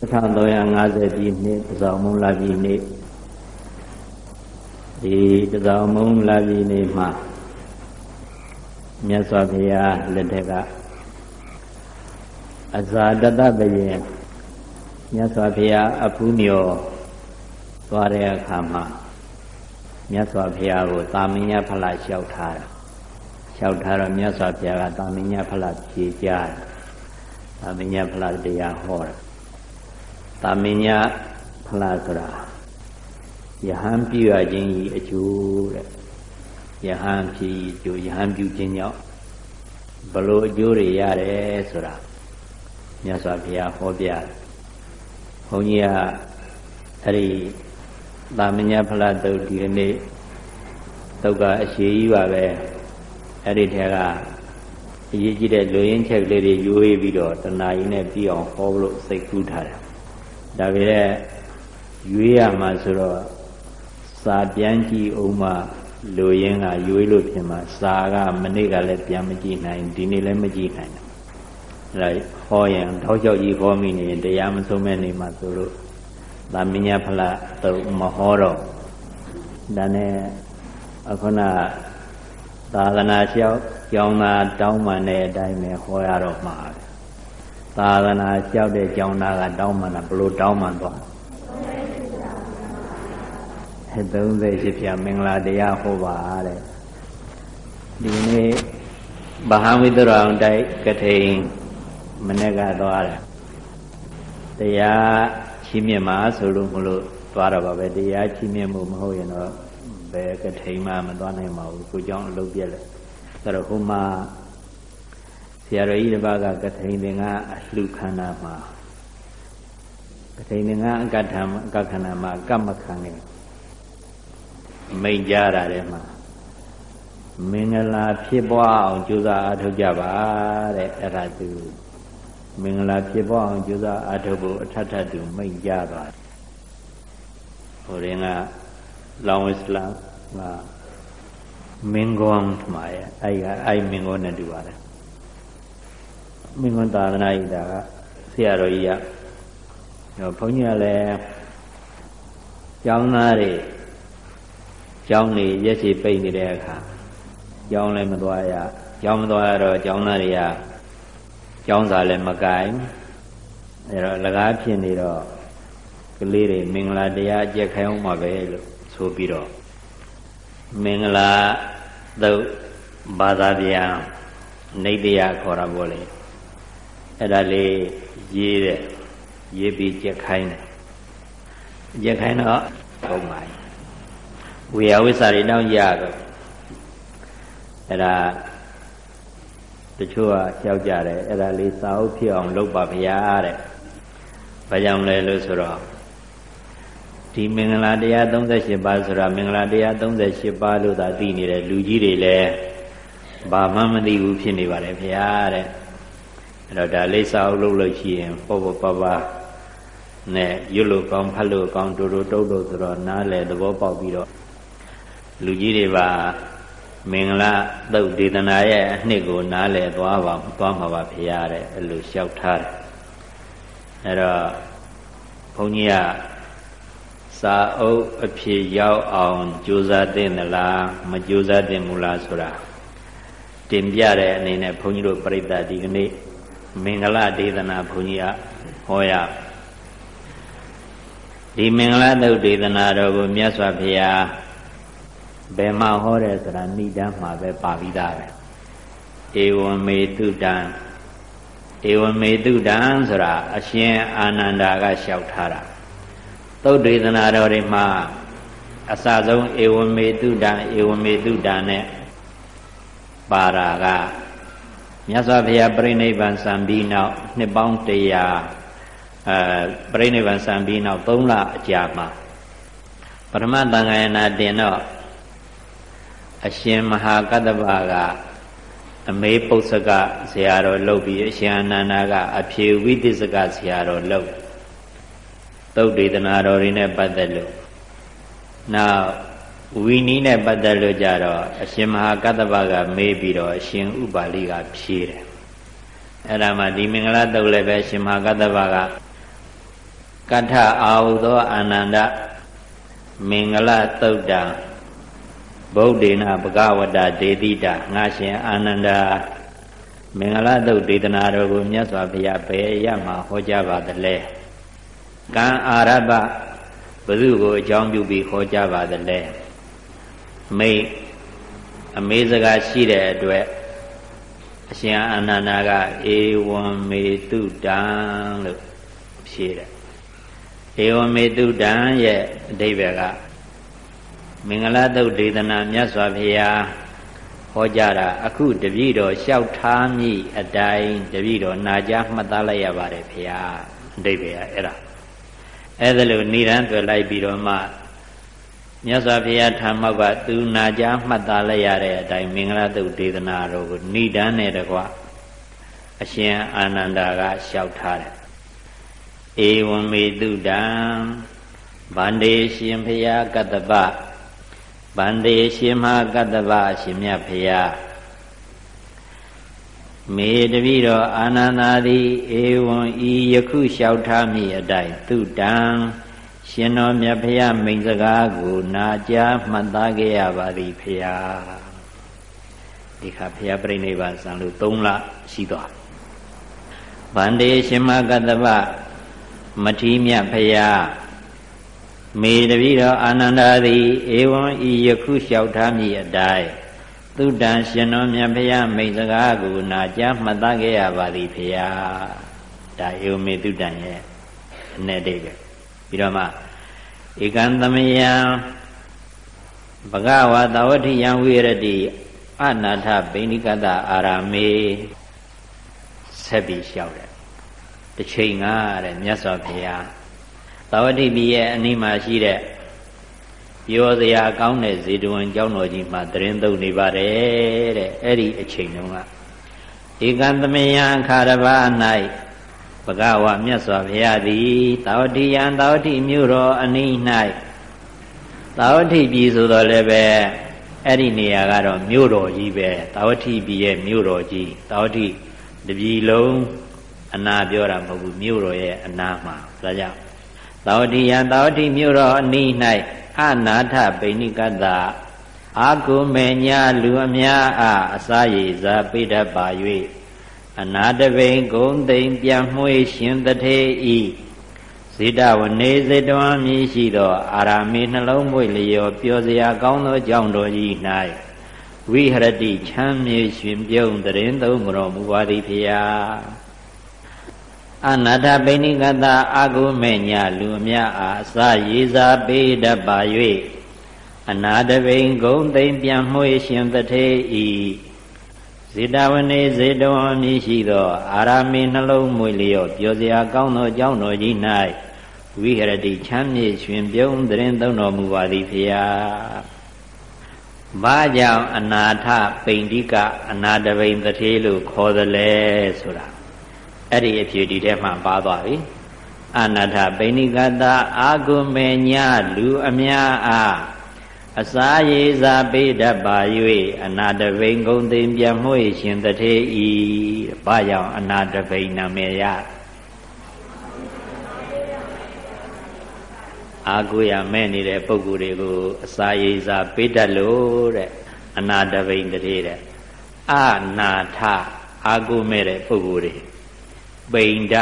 1350ပြည့်နှစ်တစောင်းမုံလာပြည့်နေ့ဒီတစောင်းမုံလာပြည့်နေ့မှာမြတ်စွာဘုရားလက်ထက်ကအဇာတတပယေမြတ်စွာဘုရားအဖူးမြော်သွားတဲ့အခါမှာမြတ်စွာဘုရားကိုသာမညဖလားလျှောက်ထားတာလျှောက်ထားတော့မြတ်စွာဘုရားကသာမညဖလားဖြေကြတယ်သာမညဖလားတရားဟောတာ သာမညဖလားဆိုတာယဟန်ပြုရခြင်းဤအကျိုးတဲ့ယဟန်ဖြစ်အကျိုးယဟန်ပြုခြင်းကြောင့်ဘလို့အကျိုးတွေရတယ်ဆိုတာမြတ်စွာဘုရားဟောပြတယ်ဘုန်းကြီးကအဲ့ဒီသာမညဖလားတုတ်ဒီနေ့တုတ်ကအရှိကြီးပါပဲအဲ့ဒီထဲကအရေးကြီးတဲ့လူရင်းချက်လေးတွေယူဝေးပြီးတော့တဏှာကြီးနဲ့ပြီးအောင်ဟောလို့စိတ်ကူးထားတယ် ဒါပေမဲ့ရွေးရမှာဆိုတော့စာပြန်ကြည့်အောင်မှလူရင်းကရွေးလို့ဖြစ်မှာစာကမနေ့ကလည်းပြန်မကြည့်နိုင်ဒီနေ့လည်းမကြည့်နိုင်အဲ့ဒါဟောရင်ထောက်ချောက်ကြီးဟောမိနေရင်တရားမဆုံးမဲ့နေမှာဆိုလို့သာမညဖလားတော့မဟောတော့ဒါနဲ့အခုနသာသနာလျှောက်ကျောင်းသားတောင်းပန်တဲ့အတိုင်းပဲဟောရတော့မှာ သာသနာလျှောက်တဲ့ကျောင်းသားကတောင်းပန်တာဘလို့တောင်းပန်သွား38ပြမင်္ဂလာတရားဟောပါတဲ့ဒီနေ့ဗဟဝိတရောင်တိုက်ကထိန်မနေ့ကသွားတယ်တရားချီးမြှင့်မှာဆိုလို့မလို့သွားတော့ပါပဲတရားချီးမြှင့်မှုမဟုတ်ရင်တော့ဘယ်ကထိန်မှမသွားနိုင်ပါဘူးကိုကြောင့်အလုပ်ပြက်လဲဆိုတော့ဟိုမှာ ဆရာတော်ကြီးတစ်ပါးကကထိန်သင်္ကအလှခန္ဓာမှာကထိန်သင်္ကအကဋ္ဌာအကခန္ဓာမှာကမ္မခံနေမိန်ကြတာတဲ့မှာမင်္ဂလာဖြစ်ပွားအောင်ကြိုးစားအားထုတ်ကြပါတဲ့အဲ့ဒါသူမင်္ဂလာဖြစ်ပွားအောင်ကြိုးစားအားထုတ်ဖို့အထက်ထပ်သူမိန်ကြသွားတယ်ဟိုရင်ကလောင်ဝစ်လမ်ကမင်းကွန်မှာရဲ့အဲ့ကအဲ့မင်းကွန်နဲ့တူပါတယ် မင်းကွန်သာသနာ့ဤတာကဆရာတော်ကြီးကဟောဘုန်းကြီးကလည်းကျောင်းသားတွေကျောင်းနေရက်စီပိတ်နေတဲ့အခါကျောင်းလည်းမသွားရကျောင်းမသွားရတော့ကျောင်းသားတွေကကျောင်းစာလည်းမကင်အဲတော့လကားဖြစ်နေတော့ကလေးတွေမင်္ဂလာတရားအကျက်ခိုင်းအောင်ပါပဲလို့ဆိုပြီးတော့မင်္ဂလာသုတ်ဘာသာပြန်နေတရားခေါ်တာပေါ့လေ အဲ့ဒါလေးရေးတဲ့ရေးပြီးကြက်ခိုင်းတယ်ကြက်ခိုင်းတော့ဟုတ်ပါပြီဝေယဝိစာတွေတောင်းရတော့အဲ့ဒါတချို့ကကြောက်ကြတယ်အဲ့ဒါလေးစာအုပ်ဖြစ်အောင်လုပ်ပါဗျာတဲ့ဘာကြောင့်လဲလို့ဆိုတော့ဒီမင်္ဂလာတရား38ပါးဆိုတာမင်္ဂလာတရား38ပါးလို့သာသိနေတဲ့လူကြီးတွေလည်းဘာမှမသိဘူးဖြစ်နေပါတယ်ဗျာတဲ့ အဲ့တော့ဒါလေးစာအုပ်လုပ်လို့ရှိရင်ပေါ့ပေါ့ပါပါနဲ့ရွတ်လို့ကောင်းဖတ်လို့ကောင်းတူတူတုတ်လို့ဆိုတော့နားလေသဘောပေါက်ပြီးတော့လူကြီးတွေပါမင်္ဂလာသုတ်ဒေသနာရဲ့အနှစ်ကိုနားလည်သွားပါသွားမှာပါဖေရတဲ့အဲ့လိုလျှောက်ထားတယ်အဲ့တော့ဘုန်းကြီးကစာအုပ်အဖြစ်ရောက်အောင်ကြိုးစားသင့်သလားမကြိုးစားသင့်ဘူးလားဆိုတာတင်ပြတဲ့အနေနဲ့ဘုန်းကြီးတို့ပြိဿဒီကနေ့ မင်္ဂလာဒေသနာဘုန်းကြီးကဟောရဒီမင်္ဂလာသုတ်ဒေသနာတော်ကိုမြတ်စွာဘုရားဘယ်မှာဟောတယ်ဆိုတာဏိဒံမှာပဲပါပြီးသားပဲဧဝံမေတုတံဧဝံမေတုတံဆိုတာအရှင်အာနန္ဒာကလျှောက်ထားတာသုတ်ဒေသနာတော်တွေမှာအစဆုံးဧဝံမေတုတံဧဝံမေတုတံနဲ့ပါရာက မြတ်စွာဘုရားပြိဋိဘံစံပြီးနောက်နှစ်ပေါင်း100အဲပြိဋိဘံစံပြီးနောက်3လအကြာမှာပထမသံဃာယနာတင်တော့အရှင်မဟာကတ္တဗကအမေပု္ပ္ပကဆရာတော်လုပ်ပြီးအရှင်အနန္ဒာကအဖြေဝိသစ္စကဆရာတော်လုပ်သုတ်ဒေသနာတော်တွေနဲ့ပတ်သက်လို့နောက် ဝီနီးနဲ့ပတ်သက်လို့ကြတော့အရှင်မဟာကတ္တဗကမေးပြီးတော့အရှင်ဥပါလိကဖြေတယ်အဲ့ဒါမှဒီမင်္ဂလာတုတ်လည်းပဲအရှင်မဟာကတ္တဗကကထအာဟုသောအာနန္ဒမင်္ဂလသုတ်တံဗုဒ္ဓေနဘဂဝတဒေတိတငါရှင်အာနန္ဒာမင်္ဂလာသုတ်ဒေသနာတော်ကိုမြတ်စွာဘုရားဘယ်ရမှာဟောကြားပါသလဲကံအာရဘဘု து ကိုအကြောင်းပြုပြီးဟောကြားပါသလဲ မိတ်အမေးစကားရှိတဲ့အတွက်အရှင်အာနန္ဒာကဧဝံမေတုတံလို့ဖြေတယ်ဧဝံမေတုတံရဲ့အဓိပ္ပာယ်ကမင်္ဂလာသုတ်ဒေသနာမြတ်စွာဘုရားဟောကြားတာအခုတပည့်တော်လျှောက်ထားမိအတိုင်းတပည့်တော်နာကြားမှတ်သားလိုက်ရပါတယ်ဘုရားအဓိပ္ပာယ်အဲ့ဒါအဲ့ဒါလို့ဏိရန်တွေ့လိုက်ပြီးတော့မှ မြတ်စွာဘုရားထာမောက်ကသူနာကြားမှတ်သားလိုက်ရတဲ့အတိုင်းမင်္ဂလာသုတ်ဒေသနာတော်ကိုဏိဒန်းနဲ့တကွအရှင်အာနန္ဒာကလျှောက်ထားတယ်ဧဝံမေတုတံဗန္ဒေရှင်ဘုရားကတ္တပဗန္တေရှင်မကတ္တဗရှင်မြတ်ဖရာမေတပိတော်အာနန္ဒာသည်ဧဝံဤယခုလျှောက်ထားမိအတိုင်းသူတံ ရှင်တော်မြတ်ဖရာမိန်စကားကိုနာကြားမှတ်သားခဲ့ရပါသည်ဖရာဒီခါဖရာပြိဋိဘဆံလို့3လရှိသွားဗန္တေရှင်မကတ္တဗမထီးမြတ်ဖရာမေတပိတော်အာနန္ဒာသည်ဧဝံဤယခုလျှောက်ထားမည်အတိုင်းသုတံရှင်တော်မြတ်ဖရာမိတ်စကားကိုနာကြားမှတ်သားခဲ့ရပါသည်ဖရာဒါဧဝမေသုတံရဲ့အ내တိတ် ပဲပြီးတော့မှဧကံသမယံဘဂဝါသဝတိယံဝိရတိအနာထဗိနိကတအာရမေဆက်ပြီးလျှောက်တယ်တစ်ချိန်ကတဲ့မြတ်စွာဘုရားသာဝတိပြည်ရဲ့အနီးမှာရှိတဲ့ပြောစရာကောင်းတဲ့ဇေတဝန်ကျောင်းတော်ကြီးမှာတရင်သုံးနေပါတယ်တဲ့အဲ့ဒီအချိန်တုန်းကဧကံသမယံခါရဘာ၌ ဘဂဝါမြတ်စွာဘုရားသည်သာဝတိယံသာဝတိမြို့တော်အနီး၌သာဝတိပြည်ဆိုတော့လည်းပဲအဲ့ဒီနေရာကတော့မြို့တော်ကြီးပဲသာဝတိပြည်ရဲ့မြို့တော်ကြီးသာဝတိတပြည်လုံးအနာပြောတာမဟုတ်ဘူးမြို့တော်ရဲ့အနာမှာဒါကြောင့်သောတိယသောတိမြို့တော်အနီး၌အနာထဗိနိကတအာကုမေညာလူအများအားအစာရည်စာပိတတ်ပါ၍ အနာတပိန်ဂုံသိမ်ပြန်မွေးရှင်တထေဤဇိတဝနေစေတဝံမြည်ရှိသော အာရမေနှလုံးမွေလျောပျော်စရာကောင်းသောကြောင့်တော်ကြီး၌ဝိဟရတိချမ်းမြေရှင်ပြုံးတရင်သုံးတော်မူပါသည်ဖျားအနာထပိဏိကတအာကုမေညာလူအများအားအစာရေစာပေးတတ်ပါ၍အနာတပိန်ဂုံသိမ့်ပြန်မွေရှင်တထေဤ ဇေတဝနေဇေတဝံမြည်ရှိသော အာရမေနှလုံးမွေလျော့ပြောစရာကောင်းသောအကြောင်းတော်ကြီး၌ဝိဟရတိချမ်းမြေရှင်ပြုံးတရင်သုံးတော်မူပါသည်ဖျားဘာကြောင့်အနာထပိဏိကအနာတပိန်တထေလို့ခေါ်သလဲဆိုတာအဲ့ဒီအဖြေဒီထဲမှာပါသွားပြီအနာထပိဏိကတာအာဂုမေညလူအများအား အစာရေစာပေးတတ်ပါ၍အနာတပိန်ဂုံသိမ်ပြမွေရှင်တထေဤဘာကြောင့်အနာတပိန်နာမည်ရအာကိုရမဲ့နေတဲ့ပုံကိုယ်တွေကိုအစာရေစာပေးတတ်လို့တဲ့အနာတပိန်တထေတဲ့အနာထအာကိုမဲ့တဲ့ပုံကိုယ်တွေပိန်ဒ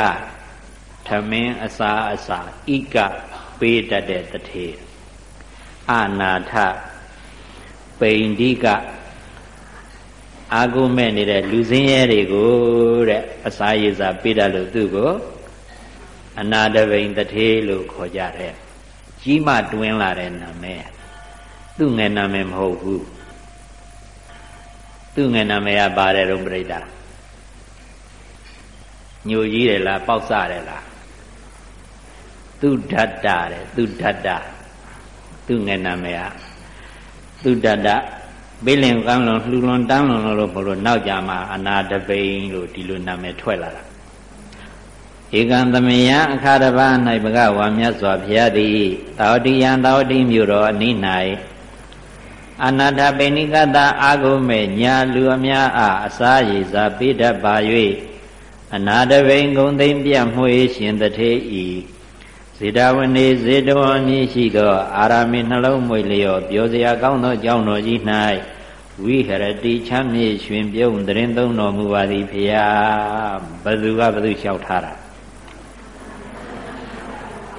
ထမင်းအစာအစာဣကပေးတတ်တဲ့တထေ အာနာထပိန်ဒီကအာဂုမဲ့နေတဲ့လူစင်းရဲတွေကိုတဲ့အစာရည်စာပေးတတ်လို့သူ့ကိုအနာတပိန်တထေလို့ခေါ်ကြတယ်ကြီးမတွင်းလာတဲ့နာမည်သူ့ငယ်နာမည်မဟုတ်ဘူးသူ့ငယ်နာမည်ကပါတယ်ရုံပြိတ္တာညိုကြီးတယ်လားပေါက်စတယ်လားသူဓတ္တတဲ့သူဓတ္တ သူငယ်နာမည်ကသူဓတ္တဘေးလင်ကန်းလွန်လှူလွန်တန်းလွန်လို့ဘလို့နောက်ကြမှာအနာတပိန်လို့ဒီလိုနာမည်ထွက်လာတာဧကံသမယအခါတပါ၌ဘဂဝါမြတ်စွာဘုရားသည်တာဝတိယံတာဝတိမြို့တော်အနိ၌အနာတပိဏိကတအာဂုမေညာလူအများအားအစာရည်စာပေးတတ်ပါ၍အနာတပိန်ဂုံသိမ့်ပြတ်မွေးရှင်တထေဤ ဇဇေတဝနေဇေတဝမြည်ရှိသော အာရမေနှလုံးမွေလျော်ပြောစရာကောင်းသောကြောင်းတော်ကြီး၌ဝိဟရတိချမ်းမြေ့ရွှင်ပြုံးတရင်သုံးတော်မူပါသည်ဖေယဘသူကဘသူလျှောက်ထားတာ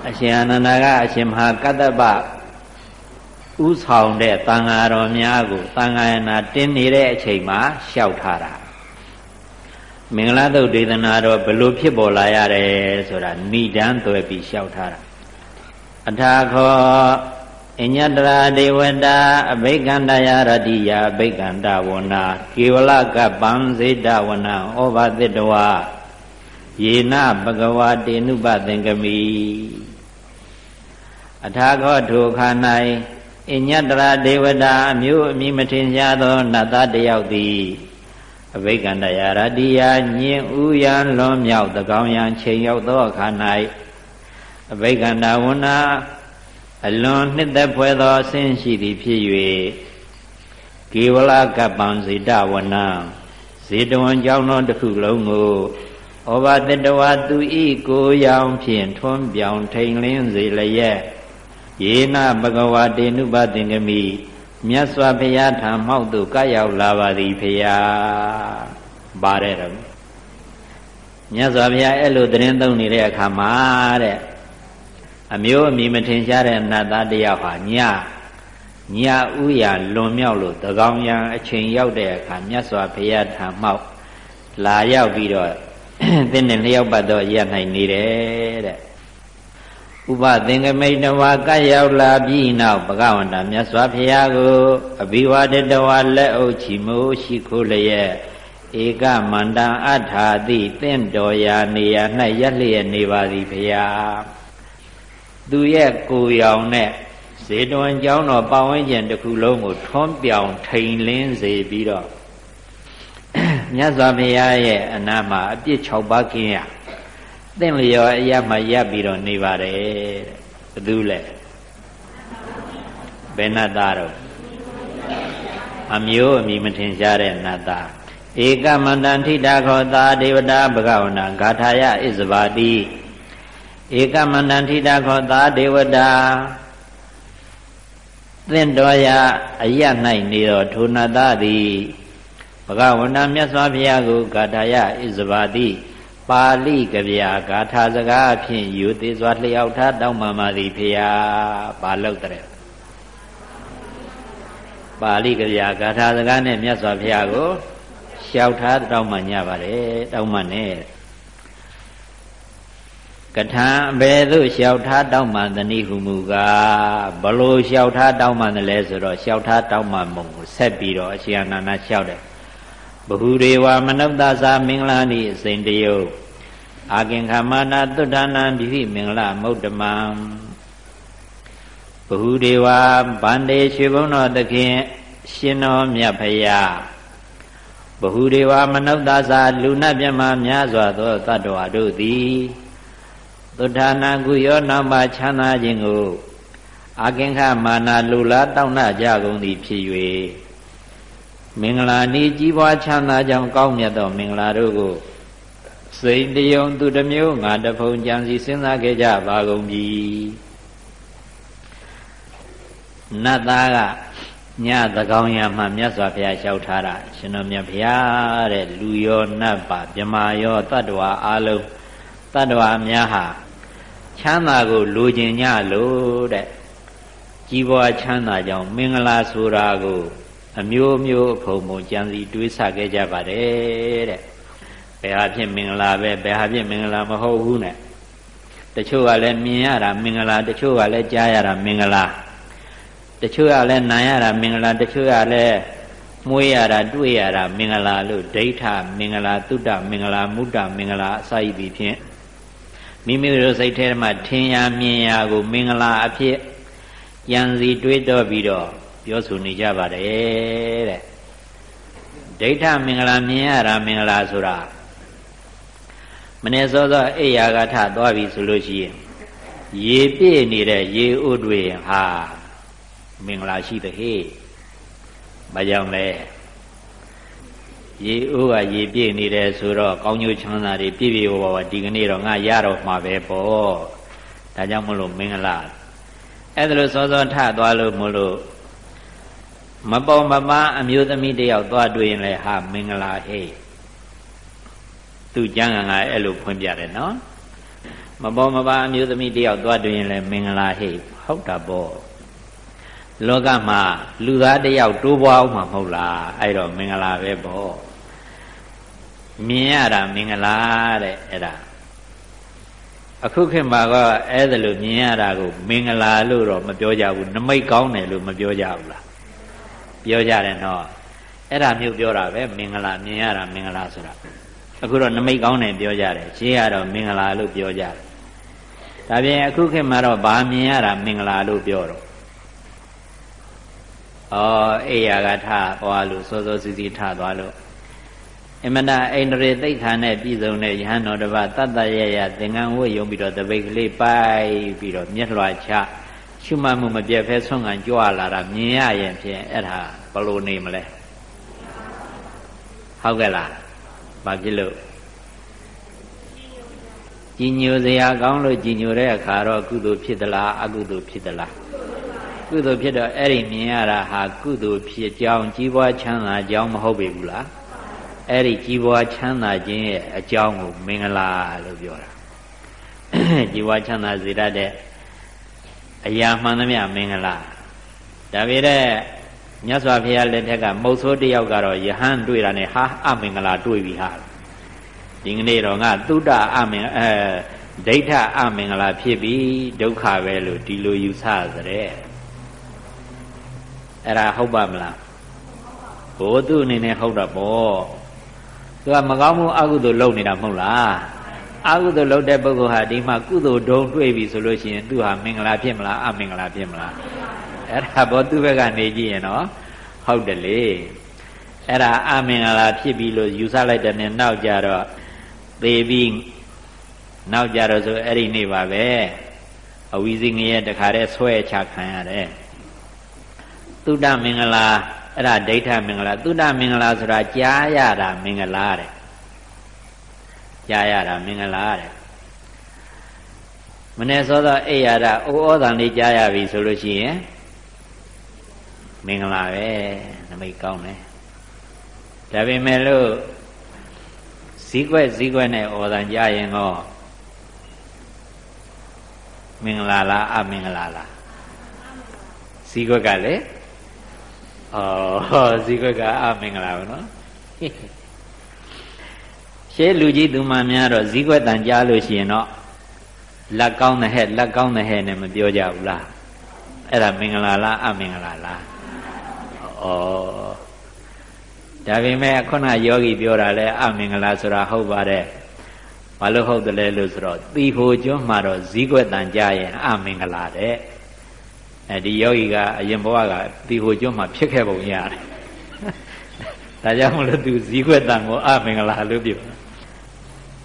အရှင်အာနန္ဒာကအရှင်မဟာကတ္တပဥဆောင်တဲ့တန်ဃာတော်များကိုတန်ဃာယနာတင်းနေတဲ့အချိန်မှာလျှောက်ထားတာ မင်္ဂလာသုတ်ဒေသနာတော့ဘလို့ဖြစ်ပေါ်လာရတယ်ဆိုတာဏိဒန်းသွဲပြီးလျှောက်ထားတာအထာခောအညတရာဒေဝတာအဘိက္ခန္တယရတိယအဘိက္ခန္တဝနာကေဝလကပံစေတဝနံဩဘာတိတဝယေနဘဂဝတေနုပသင်္ကမိအထာခောထိုခါ၌အညတရာဒေဝတာအမျိုးအမည်မထင်ရှားသောနတ်သားတယောက်သည် အဘိကန္တရာရတိယညင်ဥယံလွန်မြောက်တကောင်းယံချိန်ရောက်သောအခါ၌အဘိကန္တဝနာအလွန်နှစ်သက်ဖွယ်သောအဆင်းရှိသည်ဖြစ်၍ကေဝလကပ္ပံဇေတဝနံဇေတဝန်ကြောင့်သောတစ်ခုလုံးကိုဩဘာတတဝသူဤကိုရောင်ဖြင့်ထွန်းပြောင်ထိန်လင်းစေလျက်ယေနဘဂဝတေနုပသင်္ကမိ မြတ်စွာဘုရားထံမှောက်သို့ကရောက်လာပါသည်ဖရာပါတယ်တော့မြတ်စွာဘုရားအဲ့လိုသတင်းသုံးနေတဲ့အခါမှာတဲ့အမျိုးအမည်မထင်ရှားတဲ့နတ်သားတယောက်ဟာညညဥရလွန်မြောက်လို့တကောင်ရံအချိန်ရောက်တဲ့အခါမြတ်စွာဘုရားထံမှောက်လာရောက်ပြီးတော့သင်နဲ့လျောက်ပတ်တော့ရနိုင်နေတယ်တဲ့ ဥပသင်္ကမိတ်တဝါကရောက်လာပြီးနောက်ဘဂဝန္တာမြတ်စွာဘုရားကိုအဘိဝါဒတဝါလက်အုပ်ချီမိုးရှိခိုးလျက်ဧကမန္တံအထာတိတင့်တော်ရာနေရာ၌ရက်လျက်နေပါသည်ဘုရားသူရဲ့ကိုယ်ရောင်နဲ့ဇေတဝန်ကျောင်းတော်ပတ်ဝန်းကျင်တစ်ခုလုံးကိုထွန်းပြောင်ထိန်လင်းစေပြီးတော့မြတ်စွာဘုရားရဲ့အနာမှာအပြစ်6ပါးကင်းရ သင်လျော်အရမှရပ်ပြီးတော့နေပါတယ်တဲ့ဘသူလဲဘယ်နတ်သားတော့အမျိုးအမည်မထင်ရှားတဲ့နတ်သားဧကမန္တန်ထိတာခောသာဒေဝတာဘဂဝနာဂါထာယဣဇဘာတိဧကမန္တန်ထိတာခောသာဒေဝတာသင်တော်ရအရ၌နေတော်ထိုနတ်သားသည်ဘဂဝနာမြတ်စွာဘုရားကိုဂါထာယဣဇဘာတိ ပါဠိကဗျာဂါထာစကားဖြင့်ယူသေးစွာလျှောက်ထားတောင်းပန်ပါသည်ဖေယားဘာလို့တဲ့ပါဠိကဗျာဂါထာစကားနဲ့မြတ်စွာဘုရားကိုလျှောက်ထားတောင်းပန်ကြပါတယ်တောင်းပန်နဲ့ကထာဘယ်သို့လျှောက်ထားတောင်းပန်သနည်းဟုမူကားဘလို့လျှောက်ထားတောင်းပန်တယ်လဲဆိုတော့လျှောက်ထားတောင်းပန်ပုံကိုဆက်ပြီးတော့အရှင်အနန္ဒလျှောက်တယ် ဘဟုရေဝမနုဿသာမင်္ဂလာနိအစိန်တယုအာကင်ခမနာသုဒ္ဓနာပိပိမင်္ဂလမௌတမံဘဟုရေဝဗန္တေရွှေဘုံတော်သခင် ရှင်တော်မြတ်ဖရာဘဟုရေဝမနုဿသာလူနတ်မြမများစွာသောတတ္တဝါတို့သည်သုဒ္ဓနာကုယောနောက်ပါချမ်းသာခြင်းကိုအာကင်ခမာနာလူလားတောင်းနှကြကုန်သည်ဖြစ်၍ မင်္ဂလာနီးကြီးပွားချမ်းသာကြောင်းကောင်းမြတ်သောမင်္ဂလာတို့ကိုစိတ်တယုံသူတစ်မျိုးငါတဖုံကြံစီစဉ်းစားခဲ့ကြပါကုန်ပြီနတ်သားကညသကောင်ရမှမြတ်စွာဘုရားလျှောက်ထားတာရှင်တော်မြတ်ဘုရားတဲ့လူရောနတ်ပါမြမာရောတတ္တဝါအလုံးတတ္တဝါများဟာချမ်းသာကိုလိုချင်ကြလို့တဲ့ကြီးပွားချမ်းသာကြောင်းမင်္ဂလာဆိုတာကို အမျိုးမျိုးအဖုံဖုံကြံစီတွေးဆခဲ့ကြပါတယ်တဲ့ဘယ်ဟာဖြစ်မင်္ဂလာပဲဘယ်ဟာဖြစ်မင်္ဂလာမဟုတ်ဘူးနဲ့တချို့ကလည်းမြင်ရတာမင်္ဂလာတချို့ကလည်းကြားရတာမင်္ဂလာတချို့ကလည်းနာရတာမင်္ဂလာတချို့ကလည်းမွေးရတာတွေ့ရတာမင်္ဂလာလို့ဒိဋ္ဌမင်္ဂလာတုဒ္ဒမင်္ဂလာမုဒ္ဒမင်္ဂလာအစရှိသည်ဖြင့်မိမိတို့စိတ်ထဲမှာထင်ရမြင်ရကို မင်္ဂလာအဖြစ်ယံစီတွေးတော့ပြီးတော့ ပြောဆိုနေကြပါတယ်တဲ့ဒိဋ္ဌမင်္ဂလာမြင်ရတာမင်္ဂလာဆိုတာမနေ့စောစောအိယာကထသွားပြီဆိုလို့ရှိရင်ရေပြည့်နေတဲ့ရေဥတွေဟာမင်္ဂလာရှိတဲ့ဟေ့မကြောင်လဲရေဥကရေပြည့်နေတယ်ဆိုတော့ကောင်းကျိုးချမ်းသာတွေပြည့်ပြည့်ဝဝဒီကနေ့တော့ငါရတော့မှာပဲပေါ့ဒါကြောင့်မလို့မင်္ဂလာအဲ့ဒါလို့စောစောထသွားလို့မလို့ မပေါ်မပန်းအမျိုးသမီးတယောက်သွားတွေ့ရင်လည်းဟာမင်္ဂလာဟေ့သူကျမ်းဂန်ကအဲ့လိုဖွင့်ပြတယ်နော်မပေါ်မပန်းအမျိုးသမီးတယောက်သွားတွေ့ရင်လည်းမင်္ဂလာဟေ့ဟုတ်တာပေါ့လောကမှာလူသားတယောက်တိုးပွားအောင်မှာမဟုတ်လားအဲ့တော့မင်္ဂလာပဲပေါ့မြင်ရတာမင်္ဂလာတဲ့အဲ့ဒါအခုခေတ်မှာကအဲ့ဒါလို့မြင်ရတာကို မင်္ဂလာလို့တော့မပြောကြဘူးနမိတ်ကောင်းတယ်လို့မပြောကြဘူးလား ပြောကြတယ်နော်အဲ့ဒါမျိုးပြောတာပဲမင်္ဂလာမြင်ရတာမင်္ဂလာဆိုတာအခုတော့နမိတ်ကောင်းတယ်ပြောကြတယ်ရှင်းရတော့မင်္ဂလာလို့ပြောကြတယ်ဒါပြင်အခုခေတ်မှာတော့ဗာမြင်ရတာမင်္ဂလာလို့ပြောတော့ဩအိယာကထသွားလို့စောစောစီစီထသွားလို့အမနာအိန္ဒြေသိက္ခာနဲ့ပြည်စုံတဲ့ယဟန်တော်တစ်ပါးတတ္တရရသင်္ကန်းဝတ်ယုံပြီးတော့တပိတ်ကလေးပိုက်ပြီးတော့မျက်လွှာချ ရှုမှတ်မှုမပြတ်ဖဲဆွမ်းကန်ကြွလာတာမြင်ရရင်ဖြင့်အဲ့ဒါဘလို့နေမလဲဟုတ်ကဲ့လားဘာဖြစ်လို့ကြည်ညိုစရာကောင်းလို့ကြည်ညိုတဲ့အခါတော့ကုသိုလ်ဖြစ်သလားအကုသိုလ်ဖြစ်သလားကုသိုလ်ဖြစ်တော့အဲ့ဒီမြင်ရတာဟာကုသိုလ်ဖြစ်ကြောင်းကြီးပွားချမ်းသာကြောင်းမဟုတ်ပေဘူးလားအဲ့ဒီကြီးပွားချမ်းသာခြင်းရဲ့အကြောင်းကိုမင်္ဂလာလို့ပြောတာကြီးပွားချမ်းသာစေတတ်တဲ့ အရာမှန်သမျှမင်္ဂလာဒါပေမဲ့မြတ်စွာဘုရားလက်ထက်ကမုတ်ဆိုးတယောက်ကတော့ယဟန်တွေ့တာနဲ့ဟာအမင်္ဂလာတွေ့ပြီဟာဒီကနေ့တော့ငါသုဒ္ဓအမင်အဲဒိဋ္ဌအမင်္ဂလာဖြစ်ပြီဒုက္ခပဲလို့ဒီလိုယူဆကြတဲ့အဲ့ဒါဟုတ်ပါမလားဘိုးသူအနေနဲ့ဟုတ်တာပေါ့သူကမကောင်းမှုအကုသိုလ်လုပ်နေတာမဟုတ်လား အကုသိုလ်လုပ်တဲ့ပုဂ္ဂိုလ်ဟာဒီမှာကုသိုလ်ဒုံတွေ့ပြီဆိုလို့ရှိရင်သူဟာမင်္ဂလာဖြစ်မလားအမင်္ဂလာဖြစ်မလားအဲ့ဒါဘောသူ့ဘက်ကနေကြည့်ရင်တော့ဟုတ်တယ်လေအဲ့ဒါအမင်္ဂလာဖြစ်ပြီလို့ယူဆလိုက်တဲ့နဲ့နောက်ကြတော့သေပြီးနောက်ကြတော့ဆိုအဲ့ဒီနေ့ပါပဲအဝီစီငရဲတခါတည်းဆွဲချခံရတယ်သုတ္တမင်္ဂလာအဲ့ဒါဒိဋ္ဌမင်္ဂလာသုတ္တမင်္ဂလာဆိုတာကြားရတာမင်္ဂလာတဲ့ ကြားရတာမင်္ဂလာတဲ့မနေ့စောသောအိယာဒအိုဩဇံလေးကြားရပြီဆိုလို့ရှိရင်မင်္ဂလာပဲနမိတ်ကောင်းတယ်ဒါပေမဲ့လို့ဇီးကွက်ဇီးကွက်နဲ့ဩဇံကြားရင်တော့မင်္ဂလာလားအမင်္ဂလာလားဇီးကွက်ကလည်းဩဇီခွက်ကအမင်္ဂလာပဲနော် ရှေးလူကြီးသူမှများတော့ဇီခွက်တန်ကြားလို့ရှိရင်တော့လက်ကောင်းတဲ့ဟဲ့လက်ကောင်းတဲ့ဟဲ့နဲ့မပြောကြဘူးလားအဲ့ဒါမင်္ဂလာလားအမင်္ဂလာလားဩဒါပေမဲ့ခုနယောဂီပြောတာလဲအမင်္ဂလာဆိုတာဟုတ်ပါတယ်ဘာလို့ဟုတ်တယ်လဲလို့ဆိုတော့သီဟိုကျွန်းမှာတော့ဇီးကွက်တန်ကြရင်အမင်္ဂလာတဲ့အဲဒီယောဂီကအရင်ဘဝကဒီဟိုကျွန်းမှာဖြစ်ခဲ့ပုံရတယ်ဒါကြောင့်မလို့သူဇီးခွက်တန်ကိုအမင်္ဂလာလို့ပြော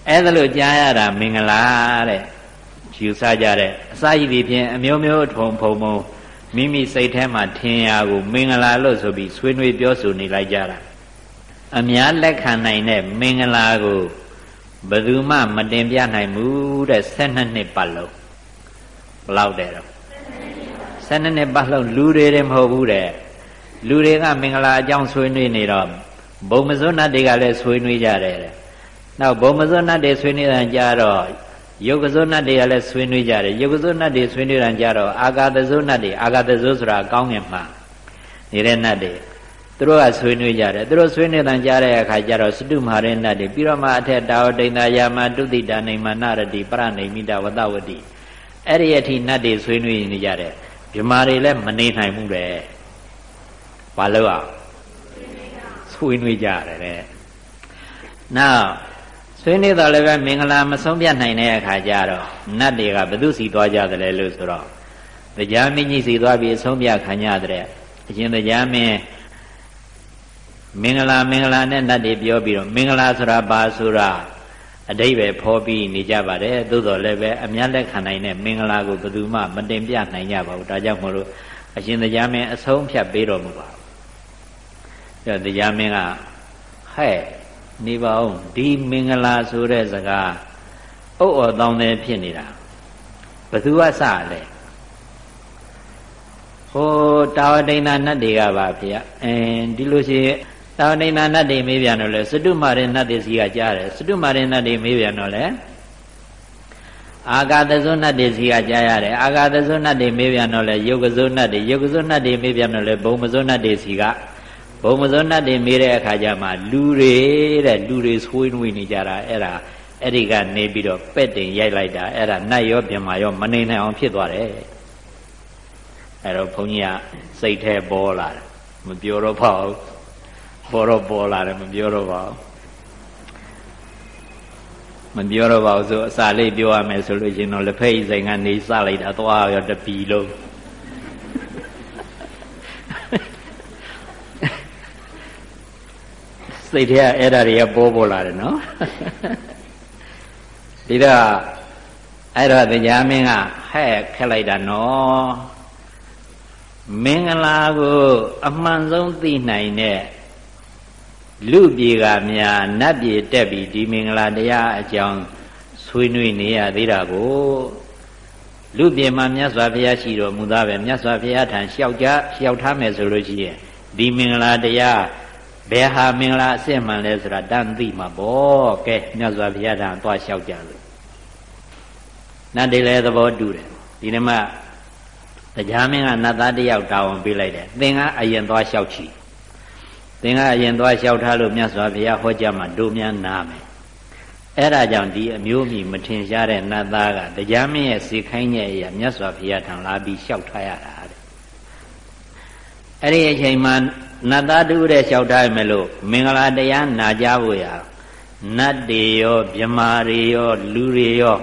အဲ့ဒါလို့ကြားရတာမင်္ဂလာတဲ့ယူဆကြတဲ့အစာရည်တွေဖြင့်အမျိုးမျိုးထုံဖုံဖုံမိမိစိတ်ထဲမှာထင်ရာကိုမင်္ဂလာလို့ဆိုပြီးဆွေးနွေးပြောဆိုနေလိုက်ကြတာအများလက်ခံနိုင်တဲ့မင်္ဂလာကိုဘယ်သူမှမတင်ပြနိုင်ဘူးတဲ့12နှစ်ပတ်လုံးဘယ်လောက်တဲ့တော့12နှစ်ပတ်လုံးလူတွေတွေမဟုတ်ဘူးတဲ့လူတွေကမင်္ဂလာအကြောင်းဆွေးနွေးနေတော့ဘုံမစွန်းနတ်တွေကလည်းဆွေးနွေးကြတယ်တဲ့ နောက်ဘုံမစွန်းနတ်တွေဆွေးနွေးတာကြတော့ယုတ်ကစွန်းနတ်တွေကလည်းဆွေးနွေးကြတယ်ယုတ်ကစွန်းနတ်တွေဆွေးနွေးတာကြတော့အာဂါတဇုနတ်တွေအာဂါတဇုဆိုတာကောင်းငင်မှာနေတဲ့နတ်တွေသူတို့ကဆွေးနွေးကြတယ်သူတို့ဆွေးနွေးတန်ကြတဲ့အခါကျတော့စတုမာရဏတ်တွေပြီးတော့မှအထက်တာဝတိန်သာယာမတုတိတာနေမနာရတိပရဏိမိတဝတဝတိအဲ့ဒီအထိနတ်တွေဆွေးနွေးနေကြတယ်မြမာတွေလည်းမနေနိုင်ဘူးတဲ့ဘာလို့อ่ะဆွေးနွေးကြတယ်တဲ့နောက် ဆွေးနွေးတော့လည်းပဲမင်္ဂလာမဆုံးပြတ်နိုင်တဲ့အခါကျတော့နတ်တွေကဘု து စီသွားကြတယ်လေလို့ဆိုတော့တရားမင်းကြီးစီသွားပြီးအဆုံးပြခံကြတဲ့အရှင်တရားမင်းမင်္ဂလာမင်္ဂလာနဲ့နတ်တွေပြောပြီးတော့မင်္ဂလာဆိုတာဘာဆိုတာအတိပဲဖော်ပြီးနေကြပါတယ်သို့တော်လည်းပဲအများလက်ခံနိုင်တဲ့မင်္ဂလာကိုဘယ်သူမှမတင်ပြနိုင်ကြပါဘူးဒါကြောင့်မို့လို့အရှင်တရားမင်းအဆုံးဖြတ်ပေးတော်မူပါအဲတရားမင်းကဟဲ့ နေပါဦးဒီမင်္ဂလာဆိုတဲ့စကားဥဩတောင်းတယ်ဖြစ်နေတာဘသူကစလဲဟိုတာဝတိန်နာနတ်တွေကပါဖေ။အင်းဒီလိုရှိတာဝတိန်နာနတ်တွေမေးပြန်တော့လဲစတုမာရင်နတ်တွေစီကကြားတယ်စတုမာရင်နတ်တွေမေးပြန်တော့လဲအာဂါသဇုနတ်တွေစီကကြားရတယ်အာဂါသဇုနတ်တွေမေးပြန်တော့လဲယုတ်ကဇုနတ်တွေယုတ်ကဇုနတ်တွေမေးပြန်တော့လဲဘုံမဇုနတ်တွေစီက ဘုံမဇုနတ်တွေမေးတဲ့အခါကျမှလူတွေတဲ့လူတွေဆွေးနွေးနေကြတာအဲ့ဒါအဲ့ဒီကနေပြီးတော့ပက်တင်ရိုက်လိုက်တာအဲ့ဒါနတ်ရောပြမရောမနေနိုင်အောင်ဖြစ်သွားတယ်အဲ့တော့ဘုန်းကြီးကစိတ်แท้ပေါ်လာတယ်မပြောတော့ပါဘူးပေါ်တော့ပေါ်လာတယ်မပြောတော့ပါဘူးမပြောတော့ပါဘူးဆိုအစာလေးပြောရမယ်ဆိုလို့ရှင်တော့လက်ဖက်ဤဆိုင်ကနေစလိုက်တာသွားရောတပီလုံး စိတ်ထဲကအဲ့ဒါတွေကပေါ်ပေါ်လာတယ်နော်ဒီတော့အဲ့တော့တရားမင်းကဟဲ့ခက်လိုက်တာနော်မင်္ဂလာကိုအမှန်ဆုံးသိနိုင်တဲ့လူပြေကများနတ်ပြေတက်ပြီးဒီမင်္ဂလာတရားအကြောင်းဆွေးနွေးနေရသေးတာကိုလူပြေမှာမြတ်စွာဘုရားရှိတော်မူသားပဲမြတ်စွာဘုရားထံလျှောက်ကြလျှောက်ထားမယ်ဆိုလို့ရှိရင်ဒီမင်္ဂလာတရား ဘယ်ဟာမင်္ဂလာအစစ်မှန်လဲဆိုတာတန်သိမှာပေါ့ကဲမြတ်စွာဘုရားထံသွားလျှောက်ကြလို့နတ်တွေလည်းသဘောတူတယ်ဒီနေ့မှတရားမင်းကနတ်သားတယောက်တာဝန်ပေးလိုက်တယ်သင်ကအရင်သွားလျှောက်ချီသင်ကအရင်သွားလျှောက်ထားလို့မြတ်စွာဘုရားဟောကြားမှတို့များနာမယ်အဲ့ဒါကြောင့်ဒီအမျိုးမြည်မထင်ရှားတဲ့နတ်သားကတရားမင်းရဲ့စေခိုင်းရဲ့အရာမြတ်စွာဘုရားထံလာပြီးလျှောက်ထားရတာတဲ့ အဲ့ဒီအချိန်မှာနတ်သားတူတဲ့လျှောက်ထားမယ်လို့မင်္ဂလာတရားနာကြဖို့ရနတ်တွေရောမြမာတွေရောလူတွေရော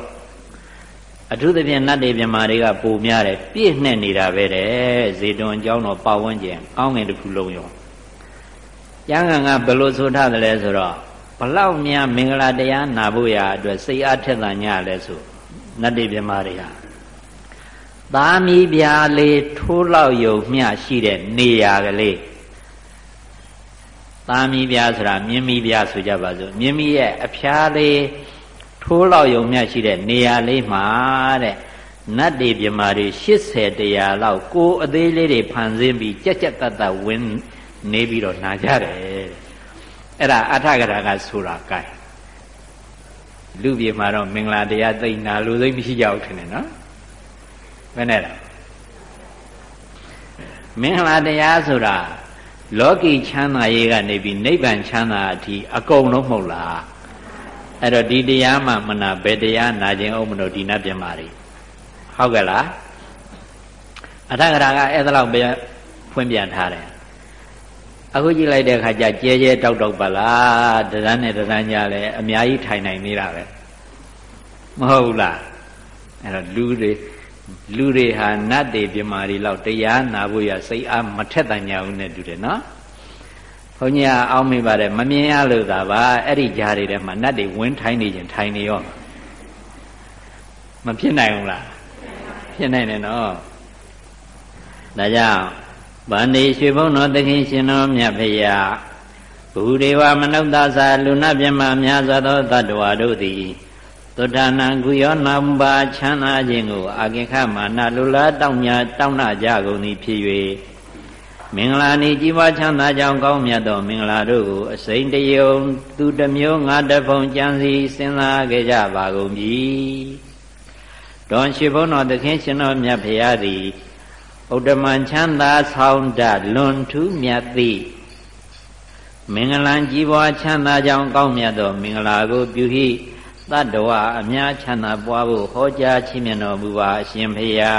အထူးသဖြင့်နတ်တွေမြမာတွေကပုံများတယ်ပြည့်နှက်နေတာပဲတဲ့ဇေတွန်အကြောင်းတော့ပတ်ဝန်းကျင်ကောင်းငင်တစ်ခုလုံးရောကျမ်းဂန်ကဘယ်လိုဆိုထားတယ်လဲဆိုတော့ဘလောက်များမင်္ဂလာတရားနာဖို့ရာအတွက်စိတ်အားထက်သန်ကြလဲဆိုနတ်တွေမြမာတွေဟာ သာမီပြာလေးထိုးလောက်ယုံမျှရှိတဲ့နေရာကလေးသာမီပြာဆိုတာမြင်းမီပြာဆိုကြပါစို့မြင်းမီရဲ့အဖျားလေးထိုးလောက်ယုံမြရှိတဲ့နေရာလေးမှာတဲ့နတ်တွေမြမာတွေ80တရားလောက်ကိုအသေးလေးတွေဖန်ဆင်းပြီးကြက်ကြက်တတ်တတ်ဝင်နေပြီးတော့နာကြတယ်အဲ့ဒါအထကရာကဆိုတာကဲလူပြေမှာတော့မင်္ဂလာတရားသိနာလူသိမရှိကြဘူးထင်တယ်နော် ဘယ်နဲ့လဲမင်္ဂလာတရားဆိုတာလောကီချမ်းသာရေးကနေပြီးနိဗ္ဗာန်ချမ်းသာအထိအကုန်လုံးမဟုတ်လားအဲ့တော့ဒီတရားမှမနာဘယ်တရားနာခြင်းအောင်မလို့ဒီနတ်ပြန်ပါလေဟုတ်ကဲ့လားအထကရာကအဲ့ဒါလောက်ပဲဖွင့်ပြန်ထားတယ်အခုကြည့်လိုက်တဲ့အခါကျကျဲကျဲတောက်တောက်ပါလားတရန်းနဲ့တရန်းကြလဲအများကြီးထိုင်နိုင်နေတာပဲမဟုတ်လားအဲ့တော့လူတွေ လူတွေဟာနတ်တွေပြမာတွေလောက်တရားနာဖို့ရစိတ်အားမထက်တန်ကြဘူးနဲ့တူတယ်နော်ဘုန်းကြီးကအောင်းမိပါတယ်မမြင်ရလို့သာပါအဲ့ဒီကြားတွေထဲမှာနတ်တွေဝင်းထိုင်းနေခြင်းထိုင်နေရောမဖြစ်နိုင်ဘူးလားဖြစ်နိုင်တယ်နော်ဒါကြောင့်ဗန္ဒီရွှေဘုံတော်သခင်ရှင်တော်မြတ်ဖရာဘူဒေဝမနုဿသသာလူနာမြမများစွာသောတ attva တို့သည် သုတ္တနာကုယောနာပါချမ်းသာခြင်းကိုအာကိခမာနလူလားတောင်းညာတောင်းနာကြကုန်သည်ဖြစ်၍မင်္ဂလာနေကြီးပွားချမ်းသာကြောင်းကောင်းမြတ်သောမင်္ဂလာတို့ကိုအစိမ့်တယုံသူတမျိုးငါတဖုံကြံစီစဉ်းစားကြကြပါကုန်ပြီ။တော်ရှိဘုန်းတော်သခင်ရှင်တော်မြတ်ဖရာသည်ဥဒ္ဓမံချမ်းသာဆောင်တလွန်ထူးမြတ်သည့်မင်္ဂလာကြီးပွားချမ်းသာကြောင်းကောင်းမြတ်သောမင်္ဂလာကိုပြုဟိ တတ္တဝအများချမ်းသာပွားဖို့ဟောကြားချီးမြှင့်တော်မူပါအရှင်ဖရာ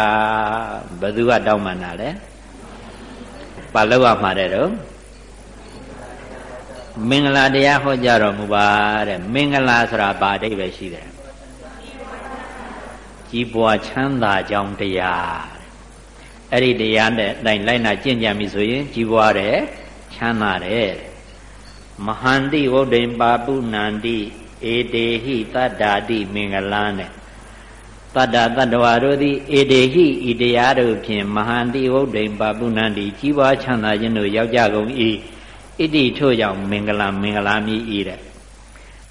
ဘယ်သူကတောင်းပန်တာလဲ။ဘာလောက်ရမှာတဲ့တော့မင်္ဂလာတရားဟောကြားတော်မူပါတဲ့မင်္ဂလာဆိုတာဘာအဓိပ္ပာယ်ရှိတယ်ကြီးပွားချမ်းသာကြောင်းတရားအဲ့ဒီတရားနဲ့တိုင်လိုက်နာကျင့်ကြံပြီဆိုရင်ကြီးပွားတယ်ချမ်းသာတယ်မဟာန္တိဝုဒ္ဓိပါပုဏန္တိ ဧတေဟိတတ္တာတိမင်္ဂလာနဲ့တတ္တတတ္တဝါတို့သည်ဧတေဟိဤတရားတို့ဖြင့်မဟာတိဝုဒ္ဓိံပါပုဏ္ဏတိကြီးပွားချမ်းသာခြင်းတို့ရောက်ကြကုန်၏ဣတိထို့ကြောင့်မင်္ဂလာမင်္ဂလာမြည်၏တဲ့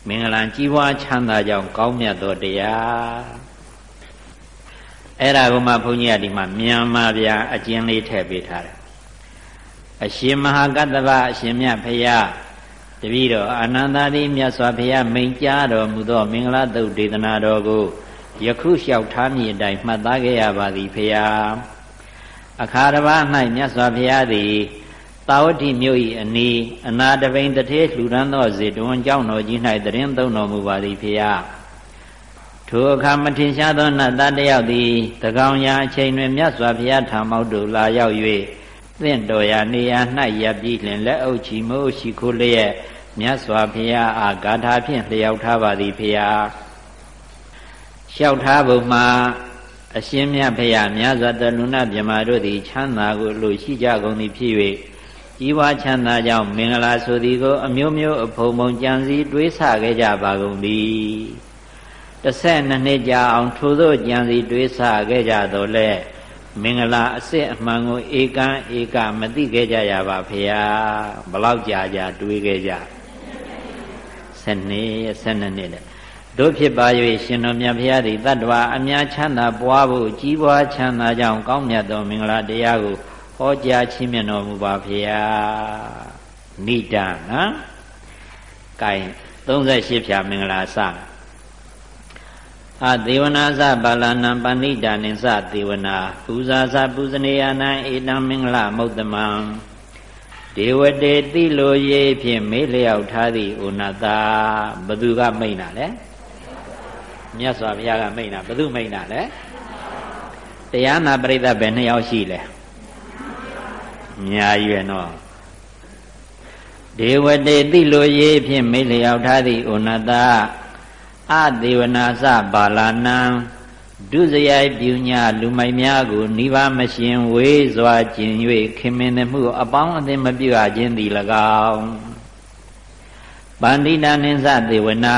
မင်္ဂလာကြီးပွားချမ်းသာကြောင့်ကောင်းမြတ်သောတရားအဲ့ဒါကိုမှဘုန်းကြီးကဒီမှာမြန်မာဗျာအကျဉ်းလေးထည့်ပေးထားတယ်အရှင်မဟာကတ္တဗအရှင်မြတ်ဖရာ တပည့်တော်အာနန္ဒာတိမြတ်စွာဘုရားမိန်ကြားတော်မူသောမင်္ဂလာတုတ်ဒေသနာတော်ကိုယခုလျှောက်ထားမည်အတိုင်းမှတ်သားခဲ့ရပါသည်ဖရာအခါတစ်ပါး၌မြတ်စွာဘုရားသည်တာဝတိမြို့၏အနီးအနာတပိန်တထေလှူဒန်းသောဇေတဝန်ကျောင်းတော်ကြီး၌တရင်သုံးတော်မူပါသည်ဖရာထိုအခါမထင်ရှားသောနတ်သားတယောက်သည်တကောင်ရာအချိန်တွင်မြတ်စွာဘုရားထံမောက်သို့လာရောက်၍ သင့်တော်ရာနေရာ၌ရပ်ပြီးလင်လက်အုပ်ချီမိုးရှိခိုးလျက်မြတ်စွာဘုရားအားဂါထာဖြင့်လျှောက်ထားပါသည်ဖရာလျှောက်ထားပုံမှာအရှင်မြတ်ဖရာမြတ်စွာတလူနာမြမတို့သည်ချမ်းသာကိုလို့ရှိကြကုန်သည်ဖြစ်၍ကြီးပွားချမ်းသာကြောင်းမင်္ဂလာဆိုသည်ကို အမျိုးမျိုးအဖုံဖုံကြံစည်တွေးဆခဲ့ကြပါကုန်သည်တစ်ဆက်နှစ်နှစ်ကြာအောင်ထိုသို့ကြံစီတွေးဆခဲ့ကြတော့လဲ မင်္ဂလာအစစ်အမှန်ကိုဧကံဧကမသိခဲ့ကြရပါဖေဟာဘလောက်ကြာကြာတွေးခဲ့ကြ7နှစ်7နှစ်တဲ့တို့ဖြစ်ပါ၍ရှင်တော်မြတ်ဖရာသည်တတ္တဝါအများချမ်းသာပွားဖို့ကြီးပွားချမ်းသာကြောင်းကောင်းမြတ်သောမင်္ဂလာတရားကိုဟောကြားချီးမြှင့်တော်မူပါဖေဟာဏိတနော်။ကဲ38ဖြာမင်္ဂလာစ အသေဝနာသပါဠနံပဏိတာနိသသေဝနာပူဇာသပူဇနေယနာဧတံမင်္ဂလမௌတမံဒေဝတေတိလိုရေးဖြင့်မေးလျောက်ထားသည့်ဩနတာဘသူကမိန်တာလဲမြတ်စွာဘုရားကမိန်တာဘသူမိန်တာလဲတရားနာပရိသတ်ပဲနှစ်ယောက်ရှိလဲအများကြီးပဲနော်ဒေဝတေတိလိုရေးဖြင့်မေးလျောက်ထားသည့်ဩနတာ အဒေဝနာစပါဠာနံဒုစရိုက်ပြုညာလူမိုက်များကိုနိဗ္ဗာန်မရှင်ဝေးစွာကျင်၍ခင်မင်မှု အပေါင်းအသင်းမပြုအပ်ခြင်းသည်၎င်းပန္တိတာနိသသေဝနာ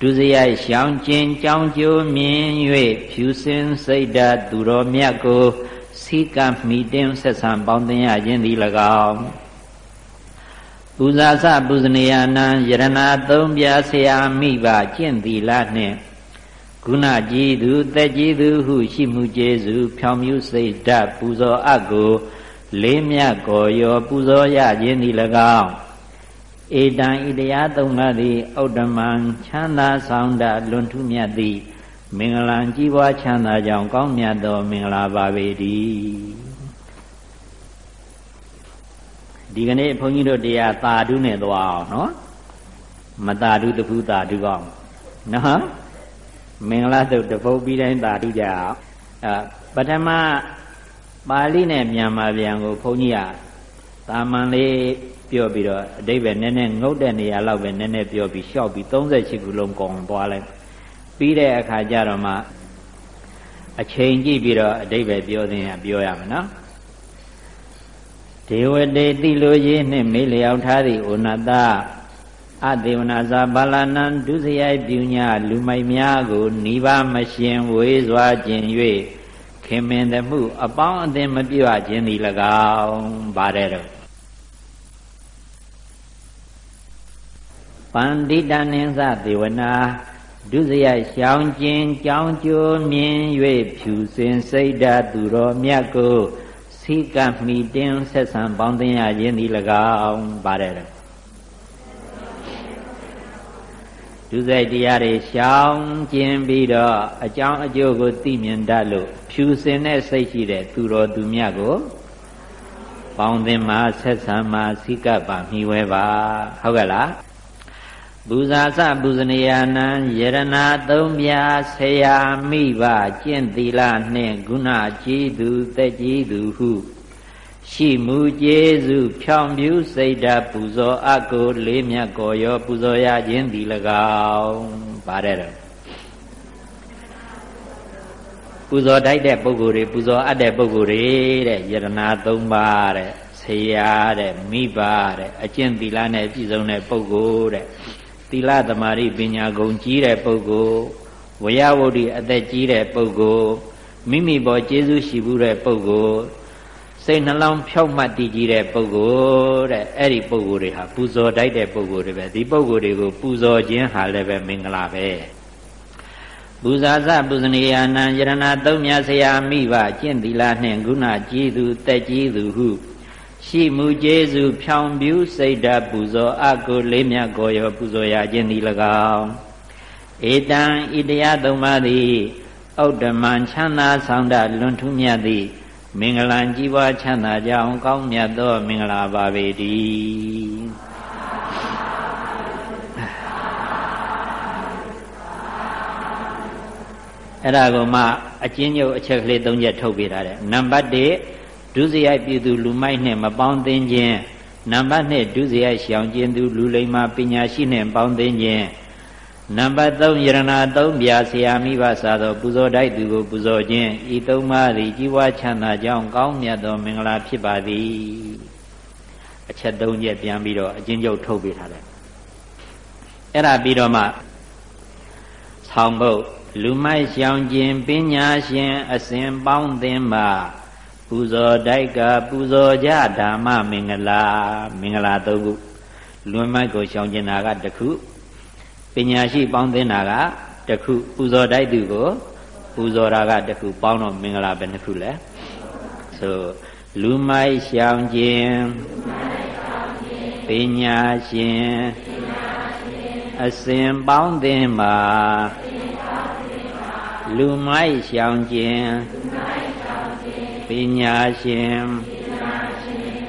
ဒုစရိုက်ရှောင်းကျင်ကြောင်းကျိုးမြင်၍ဖြူစင်စိတ်ဓာတ်သူတော်မြတ်ကိုစိကမိတင်ဆက်ဆံပေါင်းသင်ရခြင်းသည်၎င်း ပူဇာစပူဇနေယနာယရဏသုံးပြဆရာမိဘကျင့်သီလနှင့်ဂုဏကြီးသူတက်ကြီးသူဟုရှိမှုကျေစုဖြောင်မြူစိတ်ဓာတ်ပူဇော်အပ်ကို လေးမြတ်ကိုရောပူဇော်ရခြင်းသည်၎င်းဧတံဣတရားသုံးပါးသည်ဩတ္တမံချမ်းသာဆောင်တလွန်ထူးမြတ်သည် မင်္ဂလာကြီးပွားချမ်းသာကြောင်းကောင်းမြတ်သောမင်္ဂလာပါပေတည်း ဒီကနေ့ဘုန်းကြီးတို့တရားသာဓုနဲ့သွားအောင်နော်မသာဓုတဖူးသာဓုအောင်နော်မင်္ဂလာသုတ်တပုတ်ပြီးတိုင်းသာဓုကြအောင်အဲပထမပါဠိနဲ့မြန်မာပြန်ကိုဘုန်းကြီးကသာမန်လေးပြောပြီးတော့အတိဘယ်နည်းနည်းငုတ်တဲ့နေရာလောက်ပဲနည်းနည်းပြောပြီးရှော့ပြီး38ခုလုံးကုန်သွားလိုက်ပြီးတဲ့အခါကျတော့မှအချိန်ကြည့်ပြီးတော့အတိဘယ်ပြောသင်ရပြောရမှာနော် ဒေဝတေတိလိုရေးနှင့်မေးလျောက်ထားသည့်ဩနတအသေဝနာဇာဘာလနံဒုစရိုက်ပြုညာလူမိုက်များကိုနိဗ္ဗာန်မရှင်ဝေးစွာကျင်၍ခင်မင်သမှု အပေါင်းအသင်းမပြည့်ခြင်းသည်၎င်းပါတယ်တော့ပန္တိတနိသသေဝနာဒုစရိုက်ရှောင်းကျင်ကြောင်းကျိုးမြင်၍ဖြူစင်စိတ်ဓာသူတော်မြတ်ကို စိကမိတင်းဆက်ဆံပေါင်းသင်ရခြင်းသည်၎င်းပါတယ်ဒုစရိုက်တရားတွေရှောင်ကျင်ပြီးတော့အကြောင်းအကျိုးကိုသိမြင်တတ်လို့ဖြူစင်တဲ့စိတ်ရှိတဲ့သူတော်သူမြတ်ကိုပေါင်းသင်မှာဆက်ဆံမှာစိကပ်ပါမိဝဲပါဟုတ်ကဲ့လား ဘူဇာစဘူဇနေယနံယရဏသုံးပြဆရာမိဘကျင့်သီလနှင့်ဂုဏကြီးသူတက်ကြီးသူဟုရှိမှုကျေစုဖြောင်ပြူစိတ်ဓာပူဇော်အကိုလေးမြတ်ကိုရော ပူဇော်ရခြင်းသည်၎င်းပါတယ်တော့ပူဇော်တိုက်တဲ့ပုဂ္ဂိုလ်တွေပူဇော်အပ်တဲ့ပုဂ္ဂိုလ်တွေတဲ့ယရဏသုံးပါးတဲ့ဆရာတဲ့မိဘတဲ့အကျင့်သီလနဲ့ပြည့်စုံတဲ့ပုဂ္ဂိုလ်တဲ့ သီလသမารိပညာဂုံကြီးတဲ့ပုဂ္ဂိုလ်ဝရဝုဒ္ဓိအသက်ကြီးတဲ့ပုဂ္ဂိုလ်မိမိပေါ်ကျေးဇူးရှိဘူးတဲ့ပုဂ္ဂိုလ်စိတ်နှလုံးဖြောက်မှတ်တည်ကြည်တဲ့ပုဂ္ဂိုလ်တဲ့အဲ့ဒီပုဂ္ဂိုလ်တွေဟာပူဇော်တိုက်တဲ့ပုဂ္ဂိုလ်တွေပဲဒီပုဂ္ဂိုလ်တွေကိုပူဇော်ခြင်းဟာလည်းပဲမင်္ဂလာပဲပူဇာစပူဇနီယာနံယရဏသုံးမြဆရာမိဘကျင့်သီလနှင့်ဂုဏကြည်သူတက်ကြည်သူဟု ရှိမှုကျေးဇူးဖြောင်ပြူစိတ်ဓာပူဇော်အကုလေးမြတ်ကိုရောပူဇော်ရခြင်းသည်၎င်းဧတံဣတရားသုံးပါးသည်ဩတ္တမံချမ်းသာဆောင်တလွန်ထူးမြတ်သည့်မင်္ဂလာကြီးပွားချမ်းသာကြောင်းကောင်းမြတ်သောမင်္ဂလာပါပေတည်းအဲ့ဒါကိုမှအကျဉ်းချုပ်အချက်ကလေး၃ချက်ထုတ်ပေးထားတယ်နံပါတ်1 ဒုစရိုက်ပြည်သူလူမိုက်နှင့်မပေါင်းသင်းခြင်းနံပါတ်2ဒုစရိုက်ရှောင်ကျင်သူလူလိမ္မာပညာရှိနှင့်ပေါင်းသင်းခြင်းနံပါတ်3ယရဏ3ပြာဆရာမိဘစာသောပူဇော်တိုက်သူကိုပူဇော်ခြင်းဤသုံးပါးသည်ကြီးပွားချမ်းသာကြောင်းကောင်းမြတ်သောမင်္ဂလာဖြစ်ပါသည်အချက်၃ချက်ပြန်ပြီးတော့အချင်းချုပ်ထုတ်ပေးထားတယ်အဲ့ဒါပြီးတော့မှဆောင်းဖို့လူမိုက်ရှောင်ခြင်းပညာရှင် အစဉ်ပေါင်းသင်ပါ ပူဇော်တိုက်ကပူဇော်ကြဓမ္မမင်္ဂလာမင်္ဂလာ၃ခုလူမိုက်ကိုရှောင်ကျင်တာကတစ်ခုပညာရှိပေါင်းသင်းတာကတခုပူဇော်တိုက်သူကိုပူဇော်တာကတခုပေါင်းတော့မင်္ဂလာပဲတစ်ခုလဲဆိုလူမိုက်ရှောင်ခြင်းပညာရှင်အစဉ်ပေါင်းသင်းပါလူမိုက်ရှောင်ခြင်းပ ညာရှင်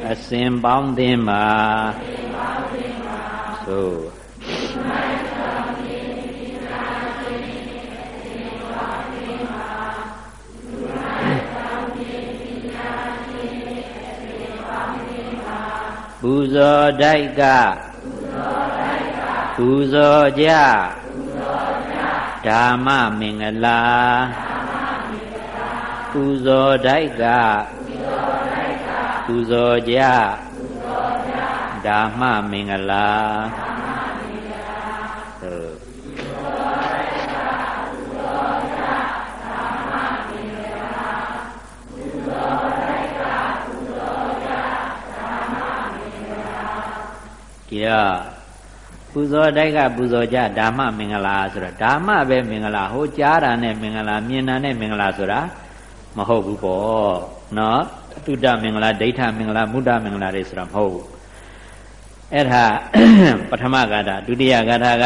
အစဉ်ပေါင်းသင်းပါဆိုပူဇော်တိုက်ကပူဇော်ကြဓမ္မမင်္ဂလာပူ ဇော်တိုက်ကပူဇော်ကြဓမ္မမင်္ဂလာဒီတော့ပူဇော်တိုက်ကပူဇော်ကြဓမ္မမင်္ဂလာဆိုတော့ဓမ္မပဲမင်္ဂလာဟိုကြားတာနဲ့မင်္ဂလာမြင်တာနဲ့မင်္ဂလာဆိုတာ မဟုတ်ဘူးပေါ့နော်တုဒ္ဒမင်္ဂလာဒိဋ္ဌမင်္ဂလာမုဒ္ဒမင်္ဂလာတွေဆိုတာမဟုတ်ဘူးအဲ့ဒါပထမဂါထာဒုတိယဂါထာက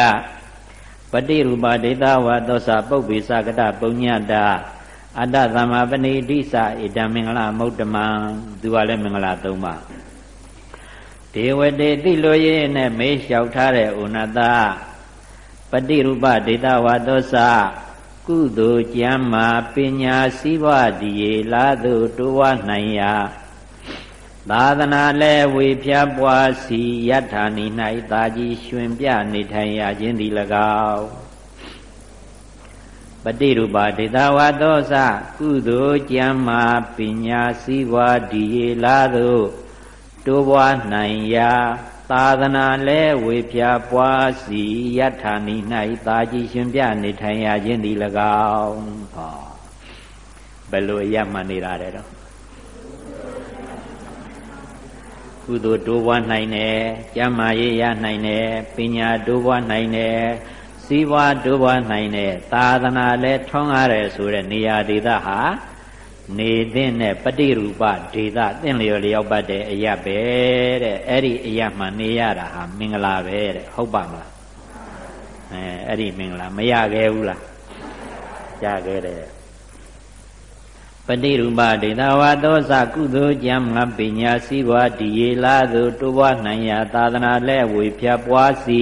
ပတိရူပဒိဋ္ဌဝါသောစာပုပ္ပိသကတပုညတာအတ္တသမ္မာပဏိတိစဣဒံမင်္ဂလာမௌတ္တမံသူကလည်းမင်္ဂလာ၃ပါးဒေဝတေတိလိုရေးနဲ့မေးလျှောက်ထားတဲ့ဥနတပฏิရူပဒေတာဝါသောစ ကုသိုလ်ကျမ်းမာပညာစည်းဝါးဒီရေလာသို့တိုးဝနိုင်ရာသာသနာလဲဝေဖြားပွားစီယထာနိ၌သာကြီးရှင်ပြနေထိုင်ရခြင်းသည်၎င်းပฏิရူပဒေတာဝါသောစကုသိုလ်ကျမ်းမာပညာစည်းဝါးဒီရေလာသို့တိုးပွားနိုင်ရာ သာသနာလဲဝေဖြာပွားစီယထာနိ၌သာကြည်ရှင်ပြနေထိုင်ရခြင်းသည်၎င်းဟောဘယ်လိုအရမှန်နေတာတဲ့တော့ကုသိုလ်တိုးပွားနိုင်တယ်ကျမ်းမာရေးရနိုင်တယ်ပညာတိုးပွားနိုင်တယ်စီးပွားတိုးပွားနိုင်တယ်သာသနာလဲထွန်းကားတယ်ဆိုတဲ့နေရာဒေသဟာ နေသင့်တဲ့ပฏิရူပဒေသသင့်လျော်လျောက်ပတ်တဲ့အရပဲတဲ့အဲ့ဒီအရမှနေရတာဟာမင်္ဂလာပဲတဲ့ဟုတ်ပါမလားအဲအဲ့ဒီမင်္ဂလာမရခဲ့ဘူးလားရခဲ့တယ်ပฏิရူပဒေသဝါသောစကုသိုလ်ကြံငါပညာစည်းဝါဒီရေလာသို့တိုးပွားနိုင်ရာသာသနာလဲဝေဖြာပွားစီ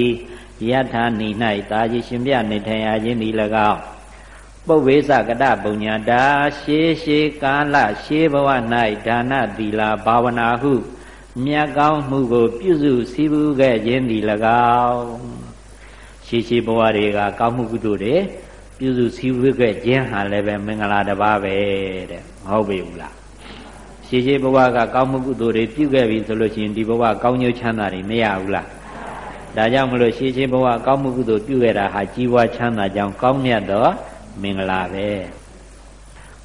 ယထာနိ၌တာကြီးရှင်ပြနေထိုင်ရခြင်းသည်၎င်း ပုဗ္ဗေသကတပုညတာရှေးရှေးကာလရှေးဘဝ၌ဒါနသီလာဘာဝနာဟုမြတ်ကောင်းမှုကို ပြုစုစည်းပူးခဲ့ခြင်းသည်၎င်းရှေးရှေးဘဝတွေက ကောင်းမှုကုသိုလ်တွေပြုစုစည်းဝေးခဲ့ခြင်းဟာလည်းပဲမင်္ဂလာတစ်ပါးပဲတဲ့မဟုတ်ပေဘူးလားရှေးရှေးဘဝကကောင်းမှုကုသိုလ်တွေပြုခဲ့ပြီဆိုလို့ရှိရင်ဒီဘဝကောင်းကျိုးချမ်းသာတွေမရဘူးလားဒါကြောင့်မလို့ရှေးရှေးဘဝကောင်းမှုကုသိုလ်ပြုခဲ့တာဟာကြီးပွားချမ်းသာကြောင်းကောင်းမြတ်သော မင်္ဂလာပဲ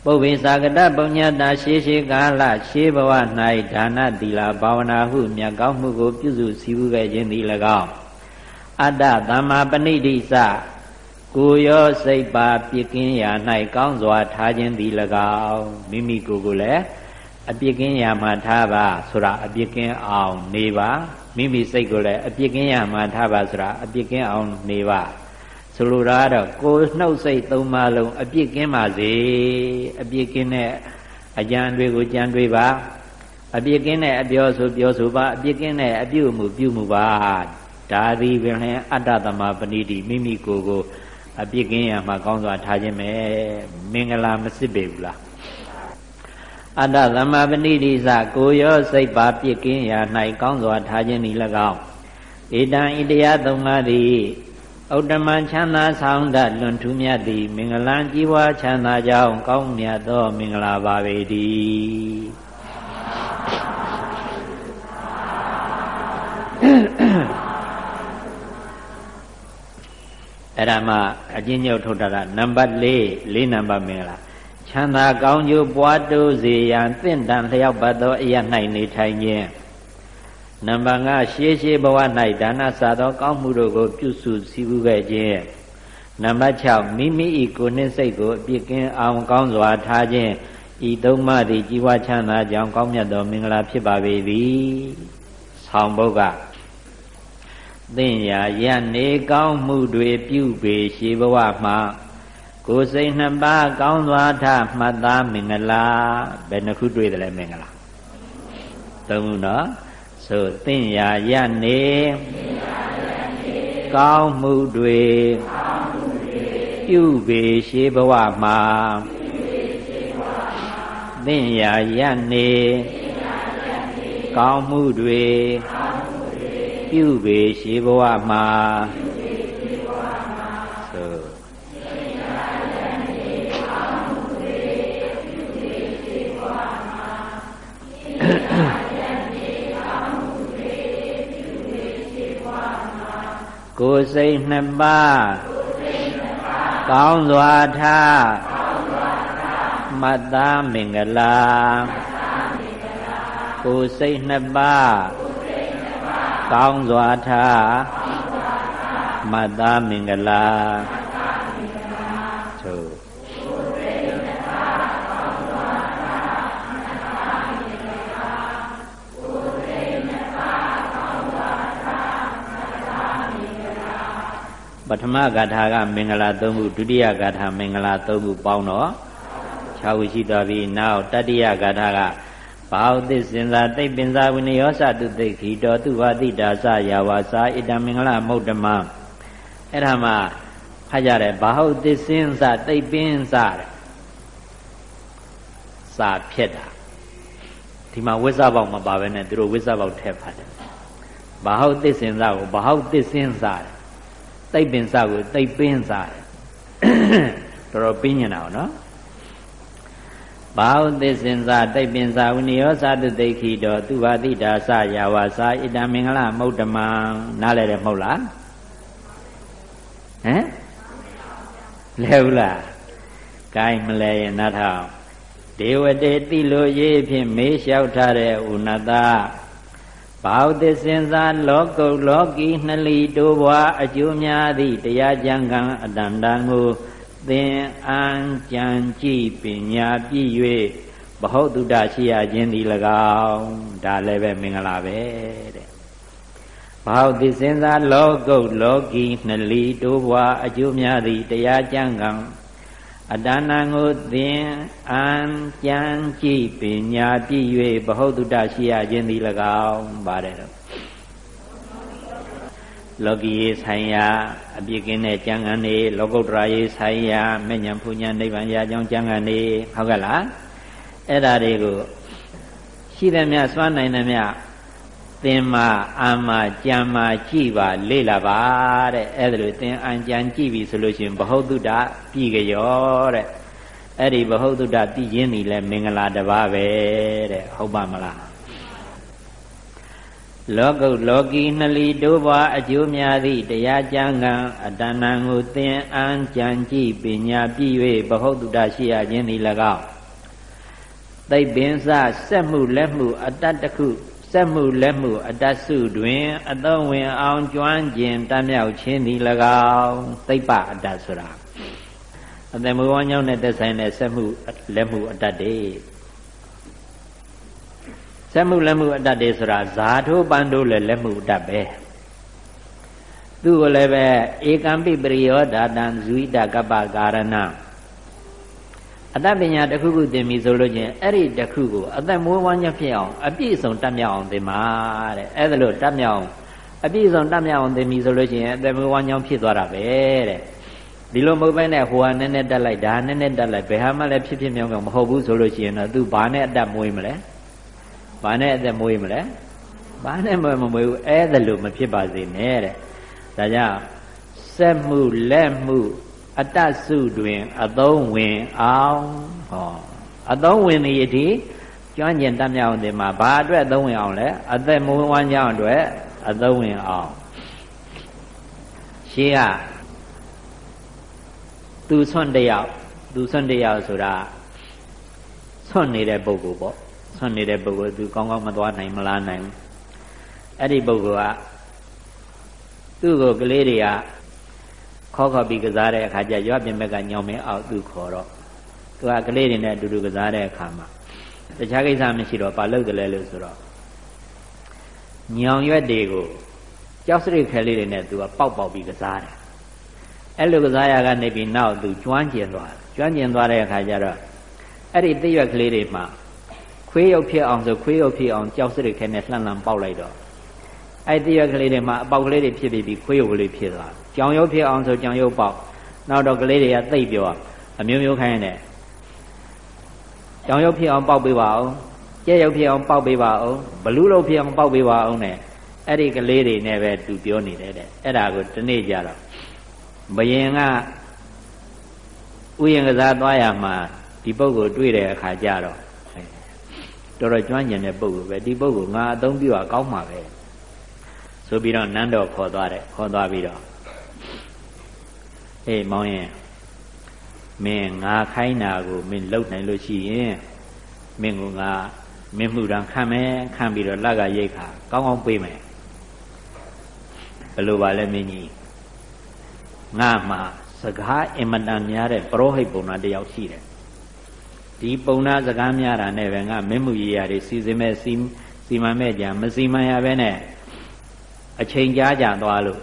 ပုဗ္ဗေသာကတပုညတာရှေးရှေးကာလရှေးဘဝ၌ဒါနသီလဘာဝနာဟုမြတ်ကောင်းမှုကို ပြုစုစည်းဝေးခဲ့ခြင်းသည်၎င်းအတ္တသမ္မာပဏိတိစကိုရောစိတ်ပါပြစ်ကင်းရာ၌ကောင်းစွာထားခြင်းသည်၎င်းမိမိကိုယ်ကိုလည်းအပြစ်ကင်းရာမှာထားပါဆိုတာအပြစ်ကင်းအောင်နေပါမိမိစိတ်ကိုလည်းအပြစ်ကင်းရာမှာထားပါဆိုတာအပြစ်ကင်းအောင်နေပါ ဆိုလိုတာကတော့ကိုယ်နှုတ်စိတ်သုံးပါလုံးအပြစ်ကင်းပါစေအပြစ်ကင်းတဲ့အကြံတွေကိုကြံတွေပါအပြစ်ကင်းတဲ့အပြောဆိုပြောဆိုပါအပြစ်ကင်းတဲ့အပြုမှုပြုမှုပါဒါသည်ပင်လည်းအတ္တသမပဏိတိမိမိကိုယ်ကိုအပြစ်ကင်းရမှာကောင်းစွာထားခြင်းပဲမင်္ဂလာမစစ်ပေဘူးလားအတ္တသမပဏိတိစကိုရောစိတ်ပါပြစ်ကင်းရာ၌ကောင်းစွာထားခြင်းဤ၎င်းဧတံဣတရားသုံးပါးသည် ဥတ္တမချမ်းသာဆောင်တလွန်ထူးမြတ်သည် မင်္ဂလာကြီးပွားချမ်းသာကြောင်းကောင်းမြတ်သော မင်္ဂလာပါပေတည်းအဲ့ဒါမှအကျဉ်းချုပ်ထုတ်တာကနံပါတ်4၄နံပါတ်မင်္ဂလာချမ်းသာကောင်းကျိုးပွားတိုးစေရန်တင့်တန်လျောက်ပတ်သောအရ၌နေထိုင်ခြင်း နံပါတ်5ရှေးရှေးဘဝ၌ဒါနစာသောကောင်းမှုတို့ကို ပြုစုစည်းဝေးခဲ့ခြင်းနံပါတ်6မိမိ၏ကိုယ်နှင့်စိတ်ကိုအပြစ်ကင်းအောင်ကောင်းစွာထားခြင်းဤသုံးပါးသည်ជីវချမ်းသာကြောင်းကောင်းမြတ်သောမင်္ဂလာဖြစ်ပါပေသည်ဆောင်းဘုတ်ကသင်ရာရနေကောင်းမှုတွေပြုပေရှိဘဝမှာကိုယ်စိတ်နှစ်ပါးကောင်းစွာထမှတ်သားမင်္ဂလာဘယ်နှခုတွေ့တယ်လဲမင်္ဂလာသုံးခုနော် ဆိုသင်ရာရနေကောင်းမှုတွေပြုပေရှိဘဝမှာသင်ရာရနေကောင်းမှုတွေပြုပေရှိဘဝမှာ ကိုယ်စိတ်နှစ်ပါးကောင်းစွာထားမတ္တမင်္ဂလာကိုယ်စိတ်နှစ်ပါးကောင်းစွာထားမတ္တမင်္ဂလာ ပထမဂါထာကမင်္ဂလာ၃ခုဒုတိယဂါထာမင်္ဂလာ၃ခုပေါင်းတော့6ခုရှိသွားပြီနောက်တတိယဂါထာကဘာဝသစ္စင်သာတိတ်ပင်စာဝိနယောသတုသိခိတောသူဝတိတာစယာဝါစာဣတမင်္ဂလမုဒ္ဓမအဲ့ဒါမှဖတ်ကြတယ်ဘာဝသစ္စင်သာတိတ်ပင်စာတဲ့စာဖြစ်တာဒီမှာဝိဇ္ဇပေါက်မပါဘဲနဲ့သူတို့ဝိဇ္ဇပေါက်ထည့်ဖတ်တယ်ဘာဝသစ္စင်သာကိုဘာဝသစ္စင်စာတဲ့ တိတ်ပင်စာကိုတိတ်ပင်စာတဲ့တော်တော်ပြင်းနေတာနော်ဘာဝသစ္စင်္စာတိတ်ပင်စာဝိနယောသတုသိခိတောသူဘာတိတာစယာဝါစာဣတမင်္ဂလမௌတမံနားလဲတယ်မဟုတ်လားဟမ်လဲဘူးလားကိုင်းမလဲရင်နားထောင်ဒေဝတေတိလိုရေးဖြင့်မေးလျှောက်ထားတဲ့ဥနတ ဘာဝသစ္စင်္စာလောကုတ်လောကီနှလီတိုးဘွားအကျိုးများသည့်တရားကြံကံအတန္တံကိုသင်အံကြံကြည့်ပညာပြည့်၍ဘဟုတ်တုဒ္ဒရှိရခြင်းသည်၎င်းဒါလည်းပဲမင်္ဂလာပဲတဲ့ဘာဝတိစင်သာလောကုတ်လောကီနှလီတိုးဘွားအကျိုးများသည်တရားကြံကံ အတဏ္ဏကိုသင်အံကြံကြည့်ပညာပြည့်၍ဘဟုတ်တုဒ္ဒရှိရခြင်းသည်၎င်းပါတယ်တော့လောကီရေးဆိုင်ရာအပြစ်ကင်းတဲ့ကျမ်းဂန်တွေလောကုတ္တရာရေးဆိုင်ရာမဉ္ဇဉ်ဖူညာနိဗ္ဗာန်ရာကြောင်းကျမ်းဂန်တွေဟုတ်ကဲ့လားအဲ့ဒါတွေကိုရှိသမျှစွမ်းနိုင်သမျှ သင်မာအာမကြံမာကြည်ပါလေ့လာပါတဲ့အဲ့ဒါလိုသင်အံကြံကြည့်ပြီဆိုလို့ရှိရင်ဘဟုတုတ္တပြည်ကြောတဲ့အဲ့ဒီဘဟုတုတ္တပြည်ခြင်းนี่လဲမင်္ဂလာတစ်ပါးပဲတဲ့ဟုတ်ပါမလားလောကုတ်လောကီနှလီတိုးပွားအကျိုးများသည့်တရားကျမ်းဂန်အတဏ္ဏကိုသင်အံကြံကြည့်ပညာပြည့်၍ဘဟုတုတရှိရခြင်းသည်၎င်းသိပ္ပင်စဆက်မှုလက်မှုအတ္တတခုစ က်မှုလက်မှုအတ္တစုတွင် အသုံးဝင်အောင်ကျွမ်းကျင်တတ်မြောက်ခြင်းသည်၎င်းသိပ္ပအတ္တဆိုတာအသက်မွေးဝမ်းကြောင်းနဲ့သက်ဆိုင်တဲ့စက်မှုလက်မှုအတ္တတွေစက်မှုလက်မှုအတ္တတွေဆိုတာဇာထိုးပန်းတို့လည်းလက်မှုအတ္တပဲသူ့ကိုလည်းပဲဧကံပိပရိယောဓာတံဇဝိတကပ္ပကာရဏ အတ္တပညာတစ်ခုခုသင်ပြီဆိုလို့ချင်းအဲ့ဒီတစ်ခုကိုအသက်မွေးဝမ်းကြောင်းဖြစ်အောင်အပြည့်စုံတတ်မြောက်အောင်သင်ပါတဲ့အဲ့ဒါလို့တတ်မြောက်အောင်အပြည့်စုံတတ်မြောက်အောင်သင်ပြီဆိုလို့ချင်းအသက်မွေးဝမ်းကြောင်းဖြစ်သွားတာပဲတဲ့ဒီလိုမဟုတ်ဘဲနဲ့ဟိုဟာနည်းနည်းတက်လိုက်ဒါနည်းနည်းတက်လိုက်ဘယ်ဟာမှလည်းဖြစ်ဖြစ်မြောင်မြောင်မဟုတ်ဘူးဆိုလို့ရှိရင်တော့ तू ဘာနဲ့အတက်မွေးမလဲဘာနဲ့အသက်မွေးမလဲဘာနဲ့မမွေးဘူးအဲ့ဒါလို့မဖြစ်ပါစေနဲ့တဲ့ဒါကြောင့်စက်မှုလက်မှု အတ္တစုတွင် အသုံးဝင်အောင်ဟောအသုံးဝင်နေရည်ကျွမ်းကျင်တတ်မြောက်တယ်မှာဘာအတွက်အသုံးဝင်အောင်လဲအသက်မွေးဝမ်းကြောင်းအတွက်အသုံးဝင်အောင်ရှင်းကသူဆွန့်တယောက်သူဆွန့်တယောက်ဆိုတာဆွန့်နေတဲ့ပုဂ္ဂိုလ်ပေါ့ဆွန့်နေတဲ့ပုဂ္ဂိုလ်သူကောင်းကောင်းမသွားနိုင်မလားနိုင်အဲ့ဒီပုဂ္ဂိုလ်ကသူ့ကိုကလေးတွေက ခေါ်ခေါ်ပြီးကစားတဲ့အခါကျရွာပြင်ဘက်ကညောင်မင်းအောင်သူ့ခေါ်တော့သူကကလေးတွေနဲ့အတူတူကစားတဲ့အခါမှာတခြားကိစ္စမရှိတော့ဘာလုပ်တယ်လဲလို့ဆိုတော့ညောင်ရွက်တွေကိုကြောက်စရိတ်ခဲလေးတွေနဲ့သူကပေါက်ပေါက်ပြီးကစားတယ်အဲ့လိုကစားရကနေပြီးနောက်သူကျွမ်းကျင်သွားတယ်ကျွမ်းကျင်သွားတဲ့အခါကျတော့အဲ့ဒီသိရွက်ကလေးတွေမှာခွေးရုပ်ဖြစ်အောင်ဆိုခွေးရုပ်ဖြစ်အောင်ကြောက်စရိတ်ခဲနဲ့လှန်လှန်ပေါက်လိုက်တော့အဲ့သိရွက်ကလေးတွေမှာအပေါက်ကလေးတွေဖြစ်ပြီးပြီးခွေးရုပ်ကလေးဖြစ်သွား ကြောင်ရုပ်ဖြစ်အောင်ဆိုကြောင်ရုပ်ပေါက်နောက်တော့ကလေးတွေကသိပ်ပြောအမျိုးမျိုးခိုင်းတယ်ကြောင်ရုပ်ဖြစ်အောင်ပေါက်ပေးပါအောင်ကြက်ရုပ်ဖြစ်အောင်ပေါက်ပေးပါအောင်ဘလူးရုပ်ဖြစ်အောင်ပေါက်ပေးပါအောင်နဲ့အဲ့ဒီကလေးတွေနဲ့ပဲသူပြောနေတယ်တဲ့အဲ့ဒါကိုဒီနေ့ကြတော့ဘယင်ကဥယျာဉ်ကစားသွားရမှာဒီပုဂ္ဂိုလ်တွေ့တဲ့အခါကျတော့တော်တော်ကျွမ်းကျင်တဲ့ပုဂ္ဂိုလ်ပဲဒီပုဂ္ဂိုလ်ငါအသုံးပြုတာကောင်းမှာပဲဆိုပြီးတော့နန်းတော်ခေါ်သွားတယ်ခေါ်သွားပြီးတော့ အေးမောင်ရင်မင်းငါခိုင်းတာကိုမင်းလုပ်နိုင်လို့ရှိရင်မင်းကငါမင်းမှုတံခံမယ်ခံပြီးတော့လက်ကရိတ်ခါကောင်းကောင်းပေးမယ်ဘယ်လိုပါလဲမင်းကြီးငါမှာစကားအင်မတန်များတဲ့ပရောဟိတ်ပုံနာတယောက်ရှိတယ်ဒီပုံနာစကားများတာနဲ့ပဲငါမင်းမှုရည်ရတွေစီစဉ်မဲ့စီစီမံမဲ့ကြမစီမံရပဲနဲ့အချိန်ကြာကြာသွားလို့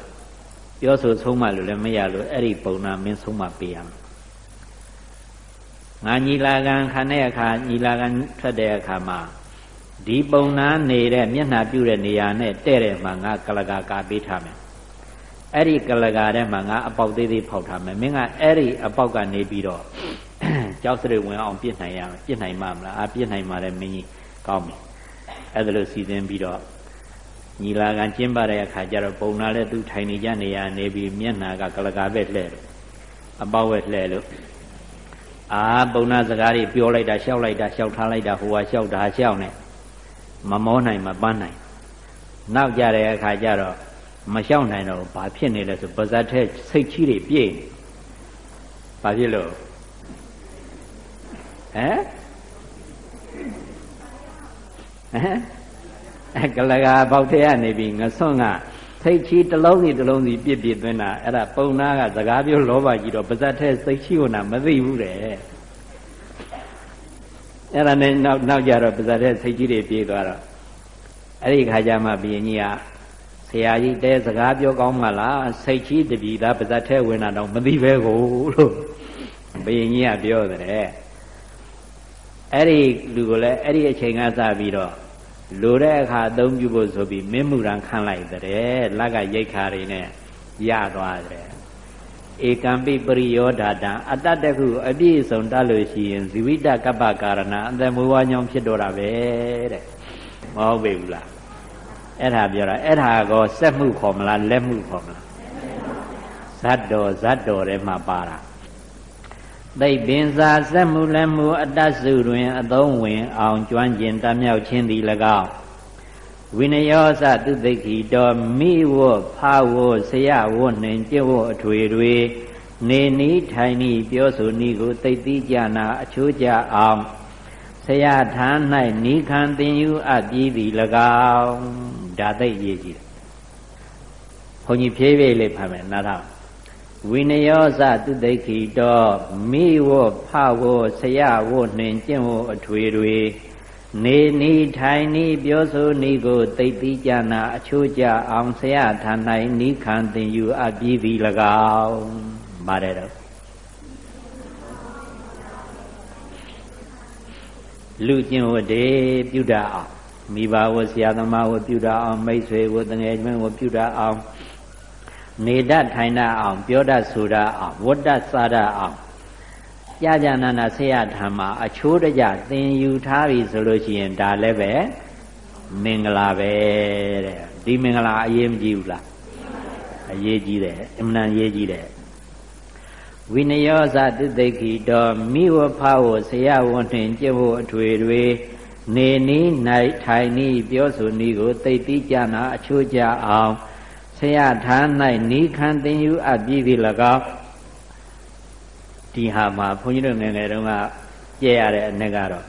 ပြောဆိုဆုံးမလို့လည်းမရလို့အဲ့ဒီပုံနာမင်းဆုံးမပေးရမယ်ငါညီလာခံခံတဲ့အခါညီလာခံထွက်တဲ့အခါမှာဒီပုံနာနေတဲ့မျက်နှာပြုတဲ့နေရာနဲ့တဲ့တဲ့မှာငါကလကာကာပေးထားမယ်အဲ့ဒီကလကာထဲမှာငါအပေါက်သေးသေးဖောက်ထားမယ်မင်းကအဲ့ဒီအပေါက်ကနေပြီးတော့ကြောက်စရိတ်ဝင်အောင်ပြစ်နိုင်ရမယ်ပြစ်နိုင်မှာမလားအပြစ်နိုင်ပါတယ်မင်းကြီးကောင်းပြီအဲ့ဒါလို့စီစဉ်ပြီးတော့ ညီလာခံကျင်းပတဲ့အခါကျတော့ပုံနာလဲသူထိုင်နေကြနေရနေပြီးမျက်နာကကလကာပဲလှဲ့လို့အပေါက်ပဲလှဲ့လို့အာပုံနာစကားတွေပြောလိုက်တာရှောက်လိုက်တာရှောက်ထားလိုက်တာဟိုဟာရှောက်တာရှောက်နေမမောနိုင်မပန်းနိုင်နောက်ကြတဲ့အခါကျတော့မလျှောက်နိုင်တော့ဘာဖြစ်နေလဲဆိုပါဇတ်ထဲစိတ်ကြီးတွေပြည့်ဘာဖြစ်လို့ဟမ်ဟမ်အဲ ကလကာပေါက်ထဲကနေပြီးငဆွန့်ကစိတ်ချီတစ်လုံးစီတစ်လုံးစီပြစ်ပြစ်သွင်းတာအဲ့ဒါပုံနာကစကားပြောလောဘကြီးတော့ပါဇတ်ထဲစိတ်ချီကိုနာမသိဘူးတဲ့အဲ့ဒါနဲ့နောက်နောက်ကြတော့ပါဇတ်ထဲစိတ်ကြီးတွေပြေးသွားတော့အဲ့ဒီခါကျမှဘုရင်ကြီးကဆရာကြီးတဲစကားပြောကောင်းမှလားစိတ်ချီတပြီသားပါဇတ်ထဲဝင်တာတော့မသိပဲကိုလို့ဘုရင်ကြီးကပြောတယ်အဲ့ဒီလူကိုလည်းအဲ့ဒီအချိန်ကစပြီးတော့ လိုတဲ့အခါအသုံးပြုဖို့ဆိုပြီးမင်းမှုရန်ခံလိုက်တဲ့လက်ကရိတ်ခါတွေနဲ့ရသွားတယ်ဧကံပိပရိယောဓာတံအတ္တတခုအပြည့်စုံတတ်လို့ရှိရင်ဇီဝိတကပ္ပကာရဏအသက်မွေးဝါးကြောင်းဖြစ်တော့တာပဲတဲ့မဟုတ်ပေဘူးလားအဲ့ဒါပြောတာအဲ့ဒါကောစက်မှုခေါ်မလားလက်မှုခေါ်မလားဇတ်တော်ဇတ်တော်ထဲမှာပါတာ သိပင်စာစက်မှုလက်မှုအတ္တစုတွင် အသုံးဝင်အောင်ကျွမ်းကျင်တမြောက်ခြင်းသည်၎င်းဝိနယောသသူသိခိတော်မိဝဖာဝဆရာဝနှင်ကျဝအထွေတွေနေနီးထိုင်နီးပြောဆိုနီးကိုသိသိကြနာအချိုးကြအောင်ဆရာထာ၌နိခံသင်ယူအပ်ပြီးသည်၎င်းဒါသိရေးကြည့်တယ်ဘုန်းကြီးဖြည်းဖြည်းလေးဖတ်မယ်နားထောင် ဝိနယောဇတုတိခိတောမိဝဖဝဆရာဝနှင်ကျင့်ဝအထွေတွေနေနီထိုင်နီပြောဆိုနီကိုသိသိကြနာအချိုးကြအောင်ဆရာထာ၌နိခံသင်ယူအပ်ပြီးသည်၎င်းပါတယ်တော့လူကျင့်ဝတ်တွေပြုတတ်အောင်မိဘဝဆရာသမားဝပြုတတ်အောင်မိတ်ဆွေဝတငယ်ချင်းဝပြုတတ်အောင် နေတတ်ထိုင်တတ်အောင် ပြောတတ်ဆိုတတ်အောင်ဝတ်တတ်စားတတ်အောင်ကြာကြာနာနာဆေယဓမ္မအချိုးတကြသင်ယူထားပြီဆိုလို့ရှိရင်ဒါလည်းပဲမင်္ဂလာပဲတဲ့ဒီမင်္ဂလာအရေးမကြီးဘူးလားအရေးကြီးတယ်အမှန်အရေးကြီးတယ်ဝိနယောဇတုသိခိတောမိဝဖဝဆရာဝန်တွင်ကျင့်ဖို့အထွေတွေနေနီး၌ထိုင်နီးပြောဆိုနီးကိုသိသိကြနာအချိုးကြအောင်ဆ ရာထာ၌နီးခံသင်ယူအပ်ပြီးပြီ၎င်းဒီဟာမှာဘုန်းကြီးတို့ငယ်ငယ်တုန်းကကြည့်ရတဲ့အ내ကတော့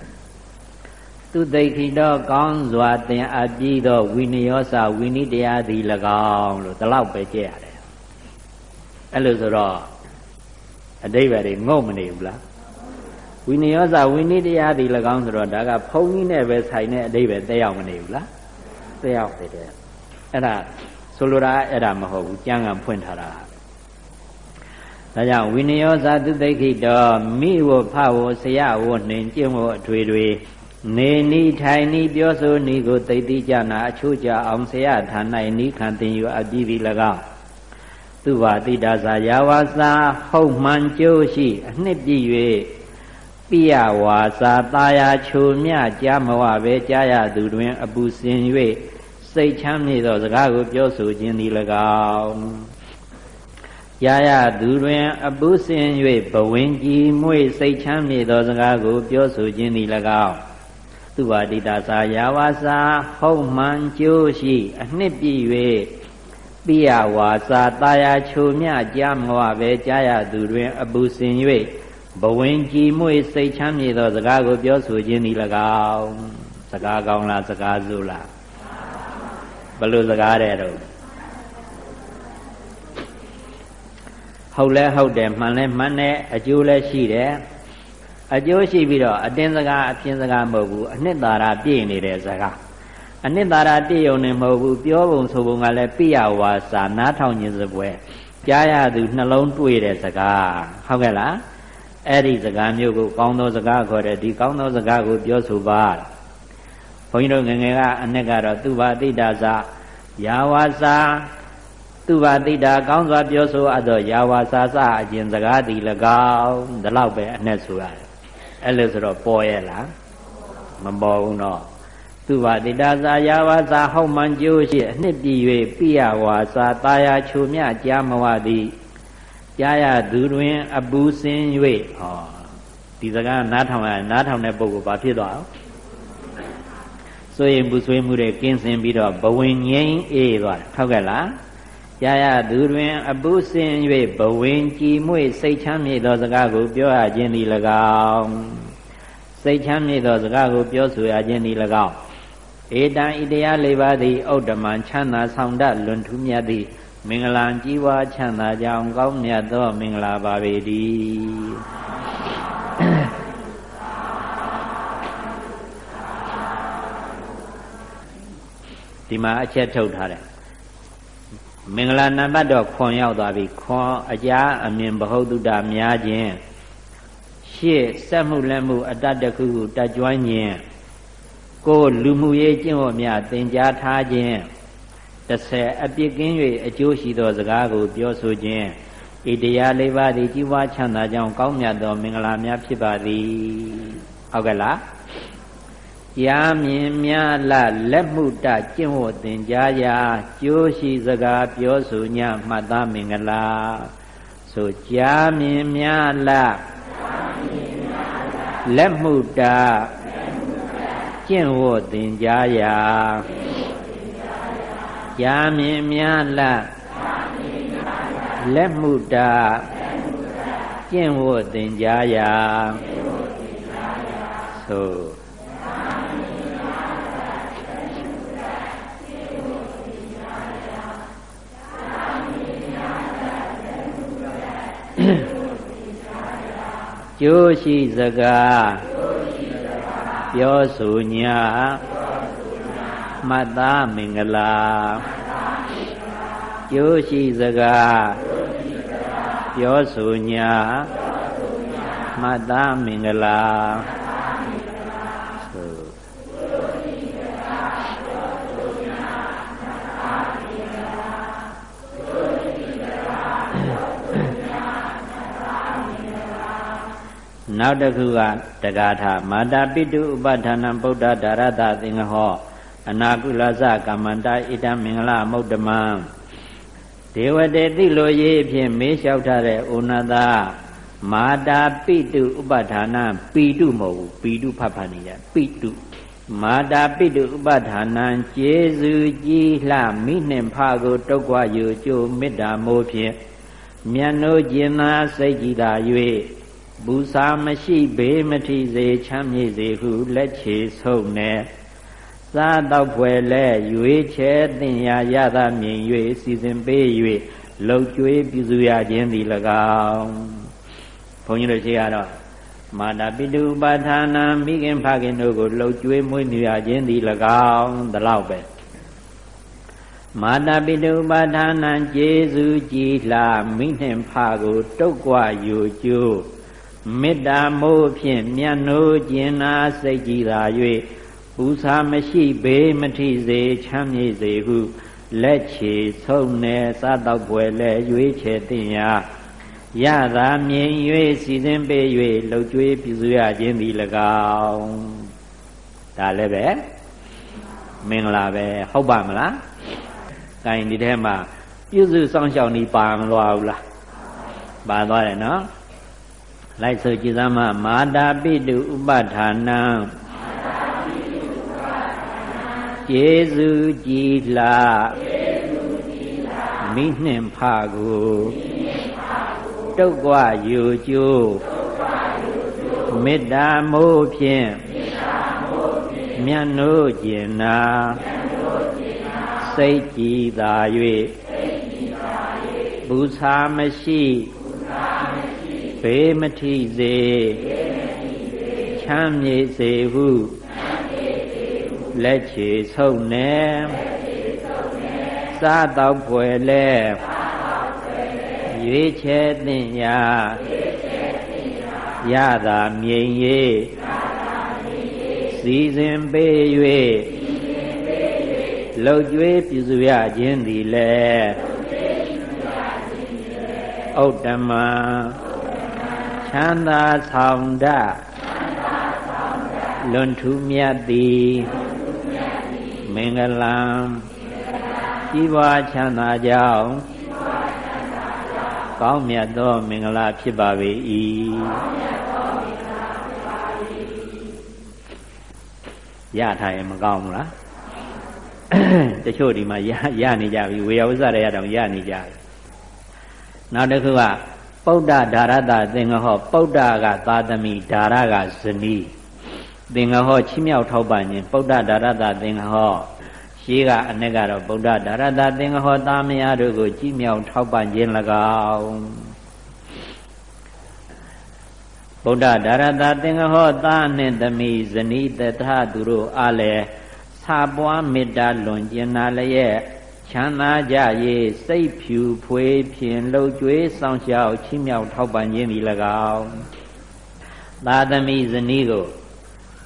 သူသိခိတောကောင်းစွာသင်အပ်ပြီးသောဝိနယောဇဝိနိတရားသည်၎င်းလို့ဒီလောက်ပဲကြည့်ရတယ်အဲ့လိုဆိုတော့အတိဘယ်တွေငုံမနေဘူးလားဝိနည်းဇဝိနည်းတရားဒီ၎င်းဆိုတော့ဒါကဘုံကြီးနဲ့ပဲဆိုင်တဲ့အတိဘယ်တက်ရောက်မနေဘူးလားတက်ရောက်တယ်တဲ့အဲ့ဒါ ဆိုလိုတာအဲ့ဒါမဟုတ်ဘူးကျမ်းဂန်ဖွင့်ထားတာဒါကြောင့်ဝိနည်းဇသုသိခိတောမိဝဖဝဆရာဝနှင်ကျင့်ဝအထွေတွေနေနီထိုင်နီပြောဆိုနီကိုသိသိကြနာအချို့ကြအောင်ဆရာဌာ၌နီးခံတင်ယူအပ်ပြီးပြီ၎င်းသူဝတိတာသာယာဝါစာဟုတ်မှန်ကျိုးရှိအနှစ်ပြည့်၍ပိယဝါစာတာယာချိုမြကြားမဝပဲကြားရသူတွင် အပူစင်၍ စိတ်ချမ်းမြေ့သောစကားကိုပြောဆိုခြင်းသည်၎င်းကြားရသူတွင် အပူစင်၍ဘဝင်ကြီးမွေ့စိတ်ချမ်းမြေ့သောစကားကိုပြောဆိုခြင်းသည်၎င်းသူဝတိတာသာယာဝါစာဟုတ်မှန်ကျိုးရှိ အနှစ်ပြည့်၍ပိယဝါစာတာယာချိုမြကြားမဝပဲကြားရသူတွင် အပူစင်၍ဘဝင်ကြည်မွေစိတ်ချမ်းမြေသောစကားကိုပြောဆိုခြင်းသည်၎င်းစကားကောင်းလားစကားဆိုးလား ဘလို့စကားတဲ့တော့ဟုတ်လဲဟုတ်တယ်မှန်လဲမှန်တယ်အကျိုးလဲရှိတယ်အကျိုးရှိပြီးတော့အတင်းစကားအပြင်းစကားမဟုတ်ဘူးအနှစ်သာရပြည့်နေတဲ့စကားအနှစ်သာရတည်ုံနေမဟုတ်ဘူးပြောပုံဆိုပုံကလည်းပိယဝါစာနားထောင်ခြင်းစပွဲကြားရသူနှလုံးတွေ့တဲ့စကားဟုတ်ကဲ့လားအဲ့ဒီစကားမျိုးကိုကောင်းသောစကားခေါ်တယ်ဒီကောင်းသောစကားကိုပြောဆိုပါ ဘုန်းကြီးတို့ငငယ်ကအ내ကတော့သူဘာတိတာစာယာဝါစာသူဘာတိတာကောင်းစွာပြောဆိုအပ်သောယာဝါစာစအကျင်စကားဒီ၎င်းဒီလောက်ပဲအ내ဆိုရတယ်အဲ့လိုဆိုတော့ပေါ်ရဲ့လားမပေါ်ဘူးတော့သူဝတိတာသာယာဝါစာဟောက်မှန်ကျိုးရှိအနှစ်ပြည့်၍ပိယဝါစာတာယာချုံမြကြားမဝသည်ကြားရသူတွင် အပူစင်၍ဟောဒီစကားနားထောင်ရနားထောင်တဲ့ပုဂ္ဂိုလ်ဘာဖြစ်သွားအောင် ဆိုရင်ပူဆွေးမှုတွေကင်းစင်ပြီးတော့ဘဝင်ငိမ့်အေးသွားတယ်ဟုတ်ကဲ့လားကြားရသူတွင် အပူစင်၍ဘဝင်ကြည်မွေ့စိတ်ချမ်းမြေ့သောစကားကိုပြောရခြင်းသည်၎င်းစိတ်ချမ်းမြေ့သောစကားကိုပြောဆိုရခြင်းသည်၎င်းဧတံဤတရား၄ပါးသည်ဥဒ္ဓမံချမ်းသာဆောင်တလွန်ထူးမြတ်သည့်မင်္ဂလာကြီးပွားချမ်းသာကြောင်းကောင်းမြတ်သောမင်္ဂလာပါပေတည်း ဒီမှာအချက်ထုတ်ထားတယ်မင်္ဂလာနံပါတ်တော့ခွန်ရောက်သွားပြီခွန်အကြာအမြင်ဘဟုတုတများခြင်းရှေ့စက်မှုလက်မှုအတ္တတခုခုတကြွခြင်းကိုလူမှုရေးကျင့်ဝတ်များသင်ကြားထားခြင်း30အပြစ်ကင်း၍အကျိုးရှိသောစကားကို ပြောဆိုခြင်းဤတရားလေးပါးသည်ကြီးပွားချမ်းသာကြောင်းကောင်းမြတ်သောမင်္ဂလာများဖြစ်ပါသည်ဟုတ်ကဲ့လား ရားမြင်များလလက်မှုတကျင့်ဝတ်သင်ကြားရာကျိုးရှိစကားပြောဆိုညမှတ်သားမင်္ဂလာဆိုကြားမြင်များလလက်မှုတကျင့်ဝတ်သင်ကြားရာရာမြင်များလလက်မှုတာကျင့်ဝတ်သင်ကြားရာသို့ ကျိုးရှိစကားပြောဆိုညာမတ္တမင်္ဂလာကျိုးရှိစကားပြောဆိုညာမတ္တမင်္ဂလာ နောက်တစ်ခုကတဂါထမာတာပိတုဥပဋ္ဌာဏံဗုဒ္ဓဒါရတသင်္ဃဟောအနာကုလဇကမ္မန္တဣတမင်္ဂလမௌတ္တမံဒေဝတေတိလိုရေးဖြင့်မေးလျှောက်ထားတဲ့ဩနတာမာတာပိတုဥပဋ္ဌာဏပိတုမဟုတ်ဘူးပိတုဖတ်ဖတ်နေရပိတုမာတာပိတုဥပဋ္ဌာဏကျေစုကြည်လှမိနှင့်ဖကိုတုတ်ကွာယူကျိုးမေတ္တာမိုးဖြင့်မြတ်နိုးကျင်သာစိတ်ကြည်သာ၍ ဘူစာမရှိဘေးမထိစေချမ်းမြေ့စေဟုလက်ချေဆုံးနေစားတော့ဖွယ်လဲရွေးချဲတင်ရာရသာမြင်၍စီစဉ်ပေး၍လှုပ်ကြွေးပြုစုရခြင်းသည်၎င်းဘုန်းကြီးတို့ရှိရတော့မာတာပိတုပါဌာနာမိခင်ဖခင်တို့ကိုလှုပ်ကြွေးမွေးမြူရခြင်းသည်၎င်းဒီလောက်ပဲမာတာပိတုပါဌာနာကျေစုကြည်လာမိနှင့်ဖကိုတုတ်ကွာယူကျိုး မေတ္တာမိုးဖြင့်မြတ်နိုးကျင်နာစိတ်ကြည်သာ၍ပူစာမရှိဘေးမထိစေချမ်းမြေ့စေဟုလက်ချေဆုံးနေစားတော့ပွဲလဲရွေးချယ်တင်ရာရသာမြင်၍စီစဉ်ပေး၍လှုပ်ကြွေးပြုစုရခြင်းသည်၎င်းဒါလည်းပဲမင်္ဂလာပဲဟုတ်ပါမလား။ကိုင်ဒီထဲမှာပြုစုစောင့်ရှောက်နေပါမလို့ဘူးလား။ပါသွားတယ်နော်။ လိုက်ဆိုကြည်သမမာတာပိတုဥပဌာနံကျေစုကြည်လာမိနှင့်ဖကိုတုတ်ကွယူကျိုးမေတ္တာမိုးဖြင့်မြတ်နိုးကျင်နာစိတ်ကြည်သာ၍ဘူဆာမရှိ ဘေးမထိစေချမ်းမြေ့စေဟုလက်ချေဆုံးနေစားတော့ဖွယ်လဲရွေးချယ်သင့်ရာရတာမြိန်၍စီစဉ်ပေး၍လှုပ်ကြွေးပြုစုရခြင်းသည်လေဥတ္တမ ချမ်းသာဆောင်တလွန်ထူးမြတ်သည်မင်္ဂလံကြီးပွားချမ်းသာကြောင်းကောင်းမြတ်သောမင်္ဂလာဖြစ်ပါ၏ရထားရင်မကောင်းဘူးလားတချို့ဒီမှာရရနေကြပြီဝေယဝဇ္ဇရရတောင်ရနေကြပြီနောက်တစ်ခုက ပုဒ္ဒဓာရတသင်္ဃဟောပုဒ္ဒကသာသမီဓာရကဇနီးသင်္ဃဟောချီးမြှောက်ထောက်ပံ့ခြင်းပုဒ္ဒဓာရတသင်္ဃဟောရှိကအ내ကတော့ဗုဒ္ဓဓာရတသင်္ဃဟောသားမယားတို့ကိုကြည်မြောက်ထောက်ပံ့ခြင်း၎င်းဗုဒ္ဓဓာရတသင်္ဃဟောသားနှင့်သမီးဇနီးတထသူတို့အားလည်းသာပွားမေတ္တာလွန်ကျင်နာလျက် ချမ်းသာကြရေးစိတ်ဖြူဖွေးဖြင့်လှုပ်ကြွေးဆောင်ရှောက်ချီးမြှောက်ထောက်ပံ့ခြင်းသည်၎င်းသာသမီဇနီးကို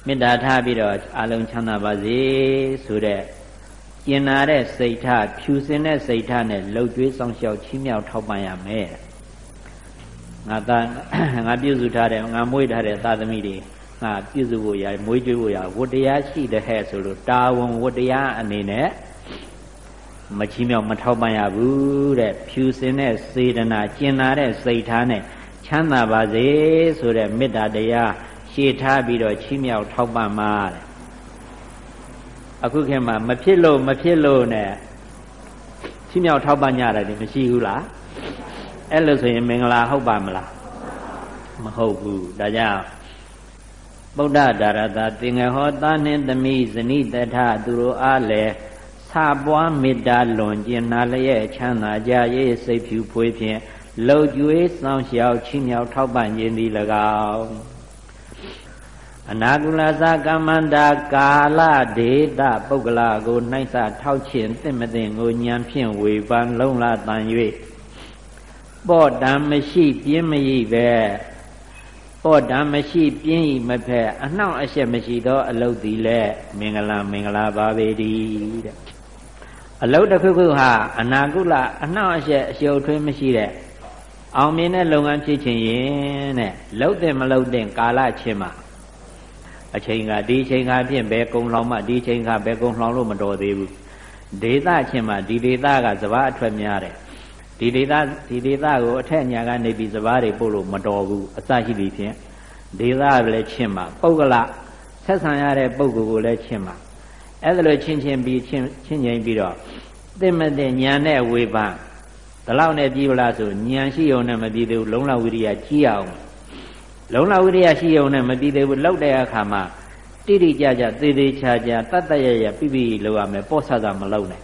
မေတ္တာထားပြီးတော့အလုံးချမ်းသာပါစေဆိုတဲ့ကျင်နာတဲ့စိတ်ထားဖြူစင်တဲ့စိတ်ထားနဲ့လှုပ်ကြွေးဆောင်ရှောက်ချီးမြှောက်ထောက်ပံ့ရမယ်ငါသားငါပြုစုထားတဲ့ငါမွေးထားတဲ့သာသမီတွေငါပြုစုဖို့ရမွေးကြွေးဖို့ရဝတ္တရားရှိတဲ့ဟဲ့ဆိုလို့တာဝန်ဝတ္တရားအနေနဲ့ မချီးမြှောက်မထောက်ပံ့ရဘူးတဲ့ဖြူစင်တဲ့စေတနာကျင်နာတဲ့စိတ်ထားနဲ့ချမ်းသာပါစေဆိုတဲ့မေတ္တာတရားရှေ့ထားပြီးတော့ချီးမြှောက်ထောက်ပံ့မှာတဲ့အခုခေတ်မှာမဖြစ်လို့မဖြစ်လို့နဲ့ချီးမြှောက်ထောက်ပံ့ကြတယ်ဒီမရှိဘူးလားအဲ့လိုဆိုရင်မင်္ဂလာဟုတ်ပါမလားမဟုတ်ဘူးဒါကြောင့်ဗုဒ္ဓဒါရတာသင်္ဃဟောသားနှင့်သမီးဇနိတထသူတို့အားလည်းဆ ပွားမေတ္တာလွန်ကျင်နာလျက်ချမ်းသာကြရေးစိတ်ဖြူဖွေးဖြင့်လှုပ်ကြွေးစောင်းရှောက်ချီးမြှောက်ထောက်ပံ့ခြင်းသည်၎င်းအနာကုလသကမ္မန္တာကာလဒေတပုဂ္ဂလကိုနှိုက်စထောက်ခြင်းတင့်မတင်ကိုညံဖြင့်ဝေပန်းလုံးလာတန်၍ပော့တံမရှိပြင်းမရိပဲပော့တံမရှိပြင်းဤမဖက်အနှောင့်အယှက်မရှိသော အလုတ်သည်လည်းမင်္ဂလာမင်္ဂလာပါပေတည်းတဲ့ အလုတ်တစ်ခုခုဟာအနာကုလအနှောင့်အယှက်အရှုပ်ထွေးမရှိတဲ့အောင်မြင်တဲ့လုပ်ငန်းဖြစ်ခြင်းရင်တဲ့လှုပ်တဲ့မလှုပ်တဲ့ကာလချင်းမှာအချိန်ကဒီချိန်ကဖြင့်ဘယ်ကုံလောင်မှဒီချိန်ကဘယ်ကုံလောင်လို့မတော်သေးဘူးဒေသချင်းမှာဒီဒေသကစဘာအထွက်များတယ်ဒီဒေသဒီဒေသကိုအထက်ညာကနေပြီးစဘာတွေပို့လို့မတော်ဘူးအစရှိသည်ဖြင့်ဒေသလည်းချင်းမှာပုဂ္ဂလဆက်ဆံရတဲ့ပုဂ္ဂိုလ်ကိုလည်းချင်းမှာ အဲ့ဒါလိုချင်းချင်းပြီးချင်းချင်းချင်းပြီးတော့သင်မတဲ့ညာနဲ့ဝေပန်းဒီလောက်နဲ့ပြီးပလားဆိုဉာဏ်ရှိုံနဲ့မပြီးသေးဘူးလုံလဝိရိယကြီးအောင်လုံလဝိရိယရှိုံနဲ့မပြီးသေးဘူးလောက်တဲ့အခါမှာတိတိကျကျသေသေးချာချာတတ်တရရပြပြလောက်ရမယ်ပေါ့ဆဆမလောက်နဲ့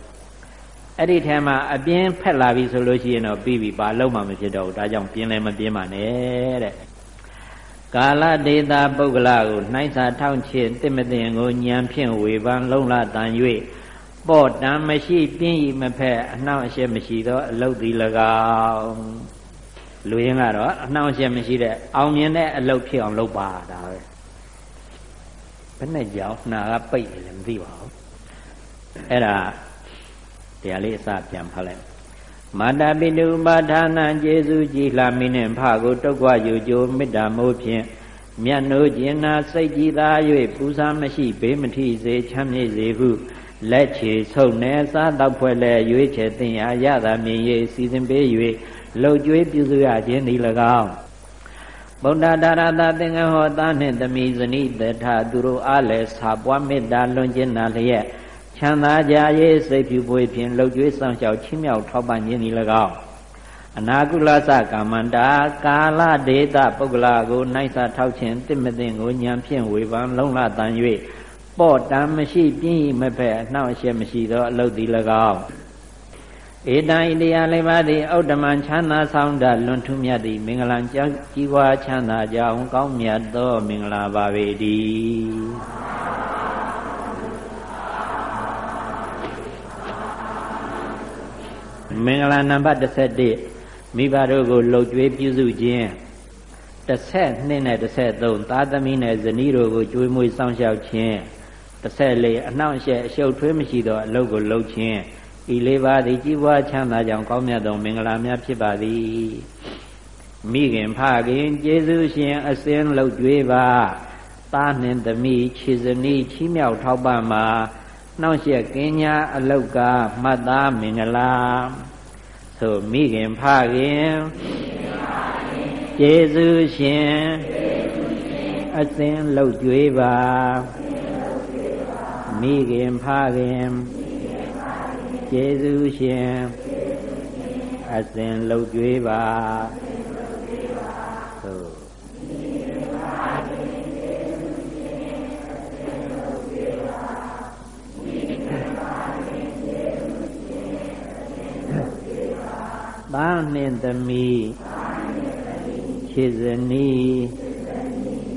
အဲ့ဒီထဲမှာအပြင်းဖက်လာပြီဆိုလို့ရှိရင်တော့ပြီးပြီပါလုံးမှမဖြစ်တော့ဘူးဒါကြောင့်ပြင်းလည်းမပြင်းပါနဲ့တဲ့ ကာလဒေတာပုဂ္ဂလကိုနှိုင်းစာထောင်းချစ်တစ်မတင်ကိုညံဖြင့်ဝေပန်းလုံးလာတန်၍ပေါ့တံမရှိပြင်းဤမဖက်အနှောင့်အယှက်မရှိသောအလုတ်သည်၎င်းလူရင်းကတော့အနှောင့်အယှက်မရှိတဲ့အောင်မြင်တဲ့အလုတ်ဖြစ်အောင်လုပ်ပါဒါပဲဘယ်နဲ့ကြောင်နှာကပိတ်တယ်လည်းမသိပါဘူးအဲ့ဒါတရားလေးအစပြန်ဖတ်လိုက် မာတာပိတုပါဌာနာကျေစုကြည်လာမိနှင့်ဖကိုတုတ်ကွယူကြိုမေတ္တာမိုးဖြင့်မြတ်နိုးခြင်းနာစိတ်ကြည်သာ၍ပူဇာမရှိဘေးမထိစေချမ်းမြေ့စေဟုလက်ချေဆုပ်နေစားတော့ဖွဲ့လဲရွေးချယ်တင်ရာရတာမြင်၍စီစဉ်ပေး၍လှုပ်ကြွေးပြုစုရခြင်းသည်၎င်းဗုဒ္ဓဒါရတာသင်္ကဟောသားနှင့်သမီးဇနီးတထသူတို့အားလည်းစာပွားမေတ္တာလွန်ကျင်နာလျက် ချမ်းသာကြရေးစိတ်ဖြူပွေဖြင့်လှုပ်ကြွေးဆောင်ရှောက်ချင်းမြောက်ထောက်ပံ့ခြင်းသည်၎င်းအနာကုလသကာမန္တာကာလဒေတာ ပုဂ္ဂလာကိုနိုင်စာထောက်ခြင်းတစ်မသိကိုညံဖြင့်ဝေဖန်လုံးလတန်၍ပေါ့တံမရှိပြင်းမဖက်အနှောင့်အယှက်မရှိသောအလုတ်သည်၎င်းဧတံဣတရားလေးပါးသည်ဩတ္တမံချမ်းသာဆောင်တလွန်ထူးမြတ်သည်မင်္ဂလံကြောင့်ကြီးပွားချမ်းသာကြောင်းကောင်းမြတ်သောမင်္ဂလာပါပေတည်း မင်္ဂလာနံပါတ်17မိဘတို့ကိုလှုပ်ကြွေးပြုစုခြင်း12နဲ့13သာသမီနဲ့ဇနီးတို့ကိုကြွေးမွေးစောင့်ရှောက်ခြင်း14အနှောင့်အယှက်အရှုပ်ထွေးမရှိသောအလုပ်ကိုလုပ်ခြင်းဤလေးပါးသည်ကြီးပွားချမ်းသာကြောင်းကောင်းမြတ်သောမင်္ဂလာများဖြစ်ပါသည်မိခင်ဖခင်ကျေးဇူးရှင် အစင်းလှုပ်ကြွေးပါသားနှင့်သမီးခြေစနီးချီးမြှောက်ထောက်ပံ့မှာ နှောင့်ယှက်ကင်းညာအလောက်ကမှတ်သားမင်္ဂလာဆိုမိခင်ဖခင်ကျေးဇူးရှင်အစင်းလှုပ်ကြွေးပါမိခင်ဖခင်ကျေးဇူးရှင်အစဉ်လှုပ်ကြွေးပါ သားနှင့်သမီးခြေစနီး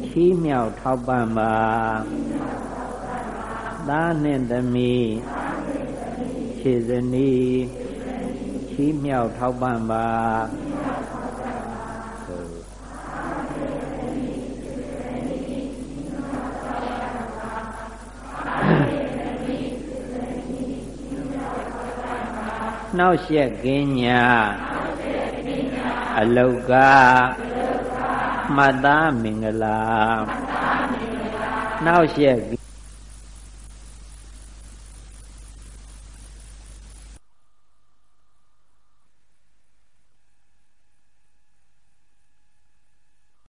ချီးမြှောက်ထောက်ပံ့ပါသားနှင့်သမီးခြေစနီးချီးမြှောက်ထောက်ပံ့ပါနှောက်ရက်ကင်းညာ အလောကမှတ်သားမင်္ဂလာနှောက်ရက်က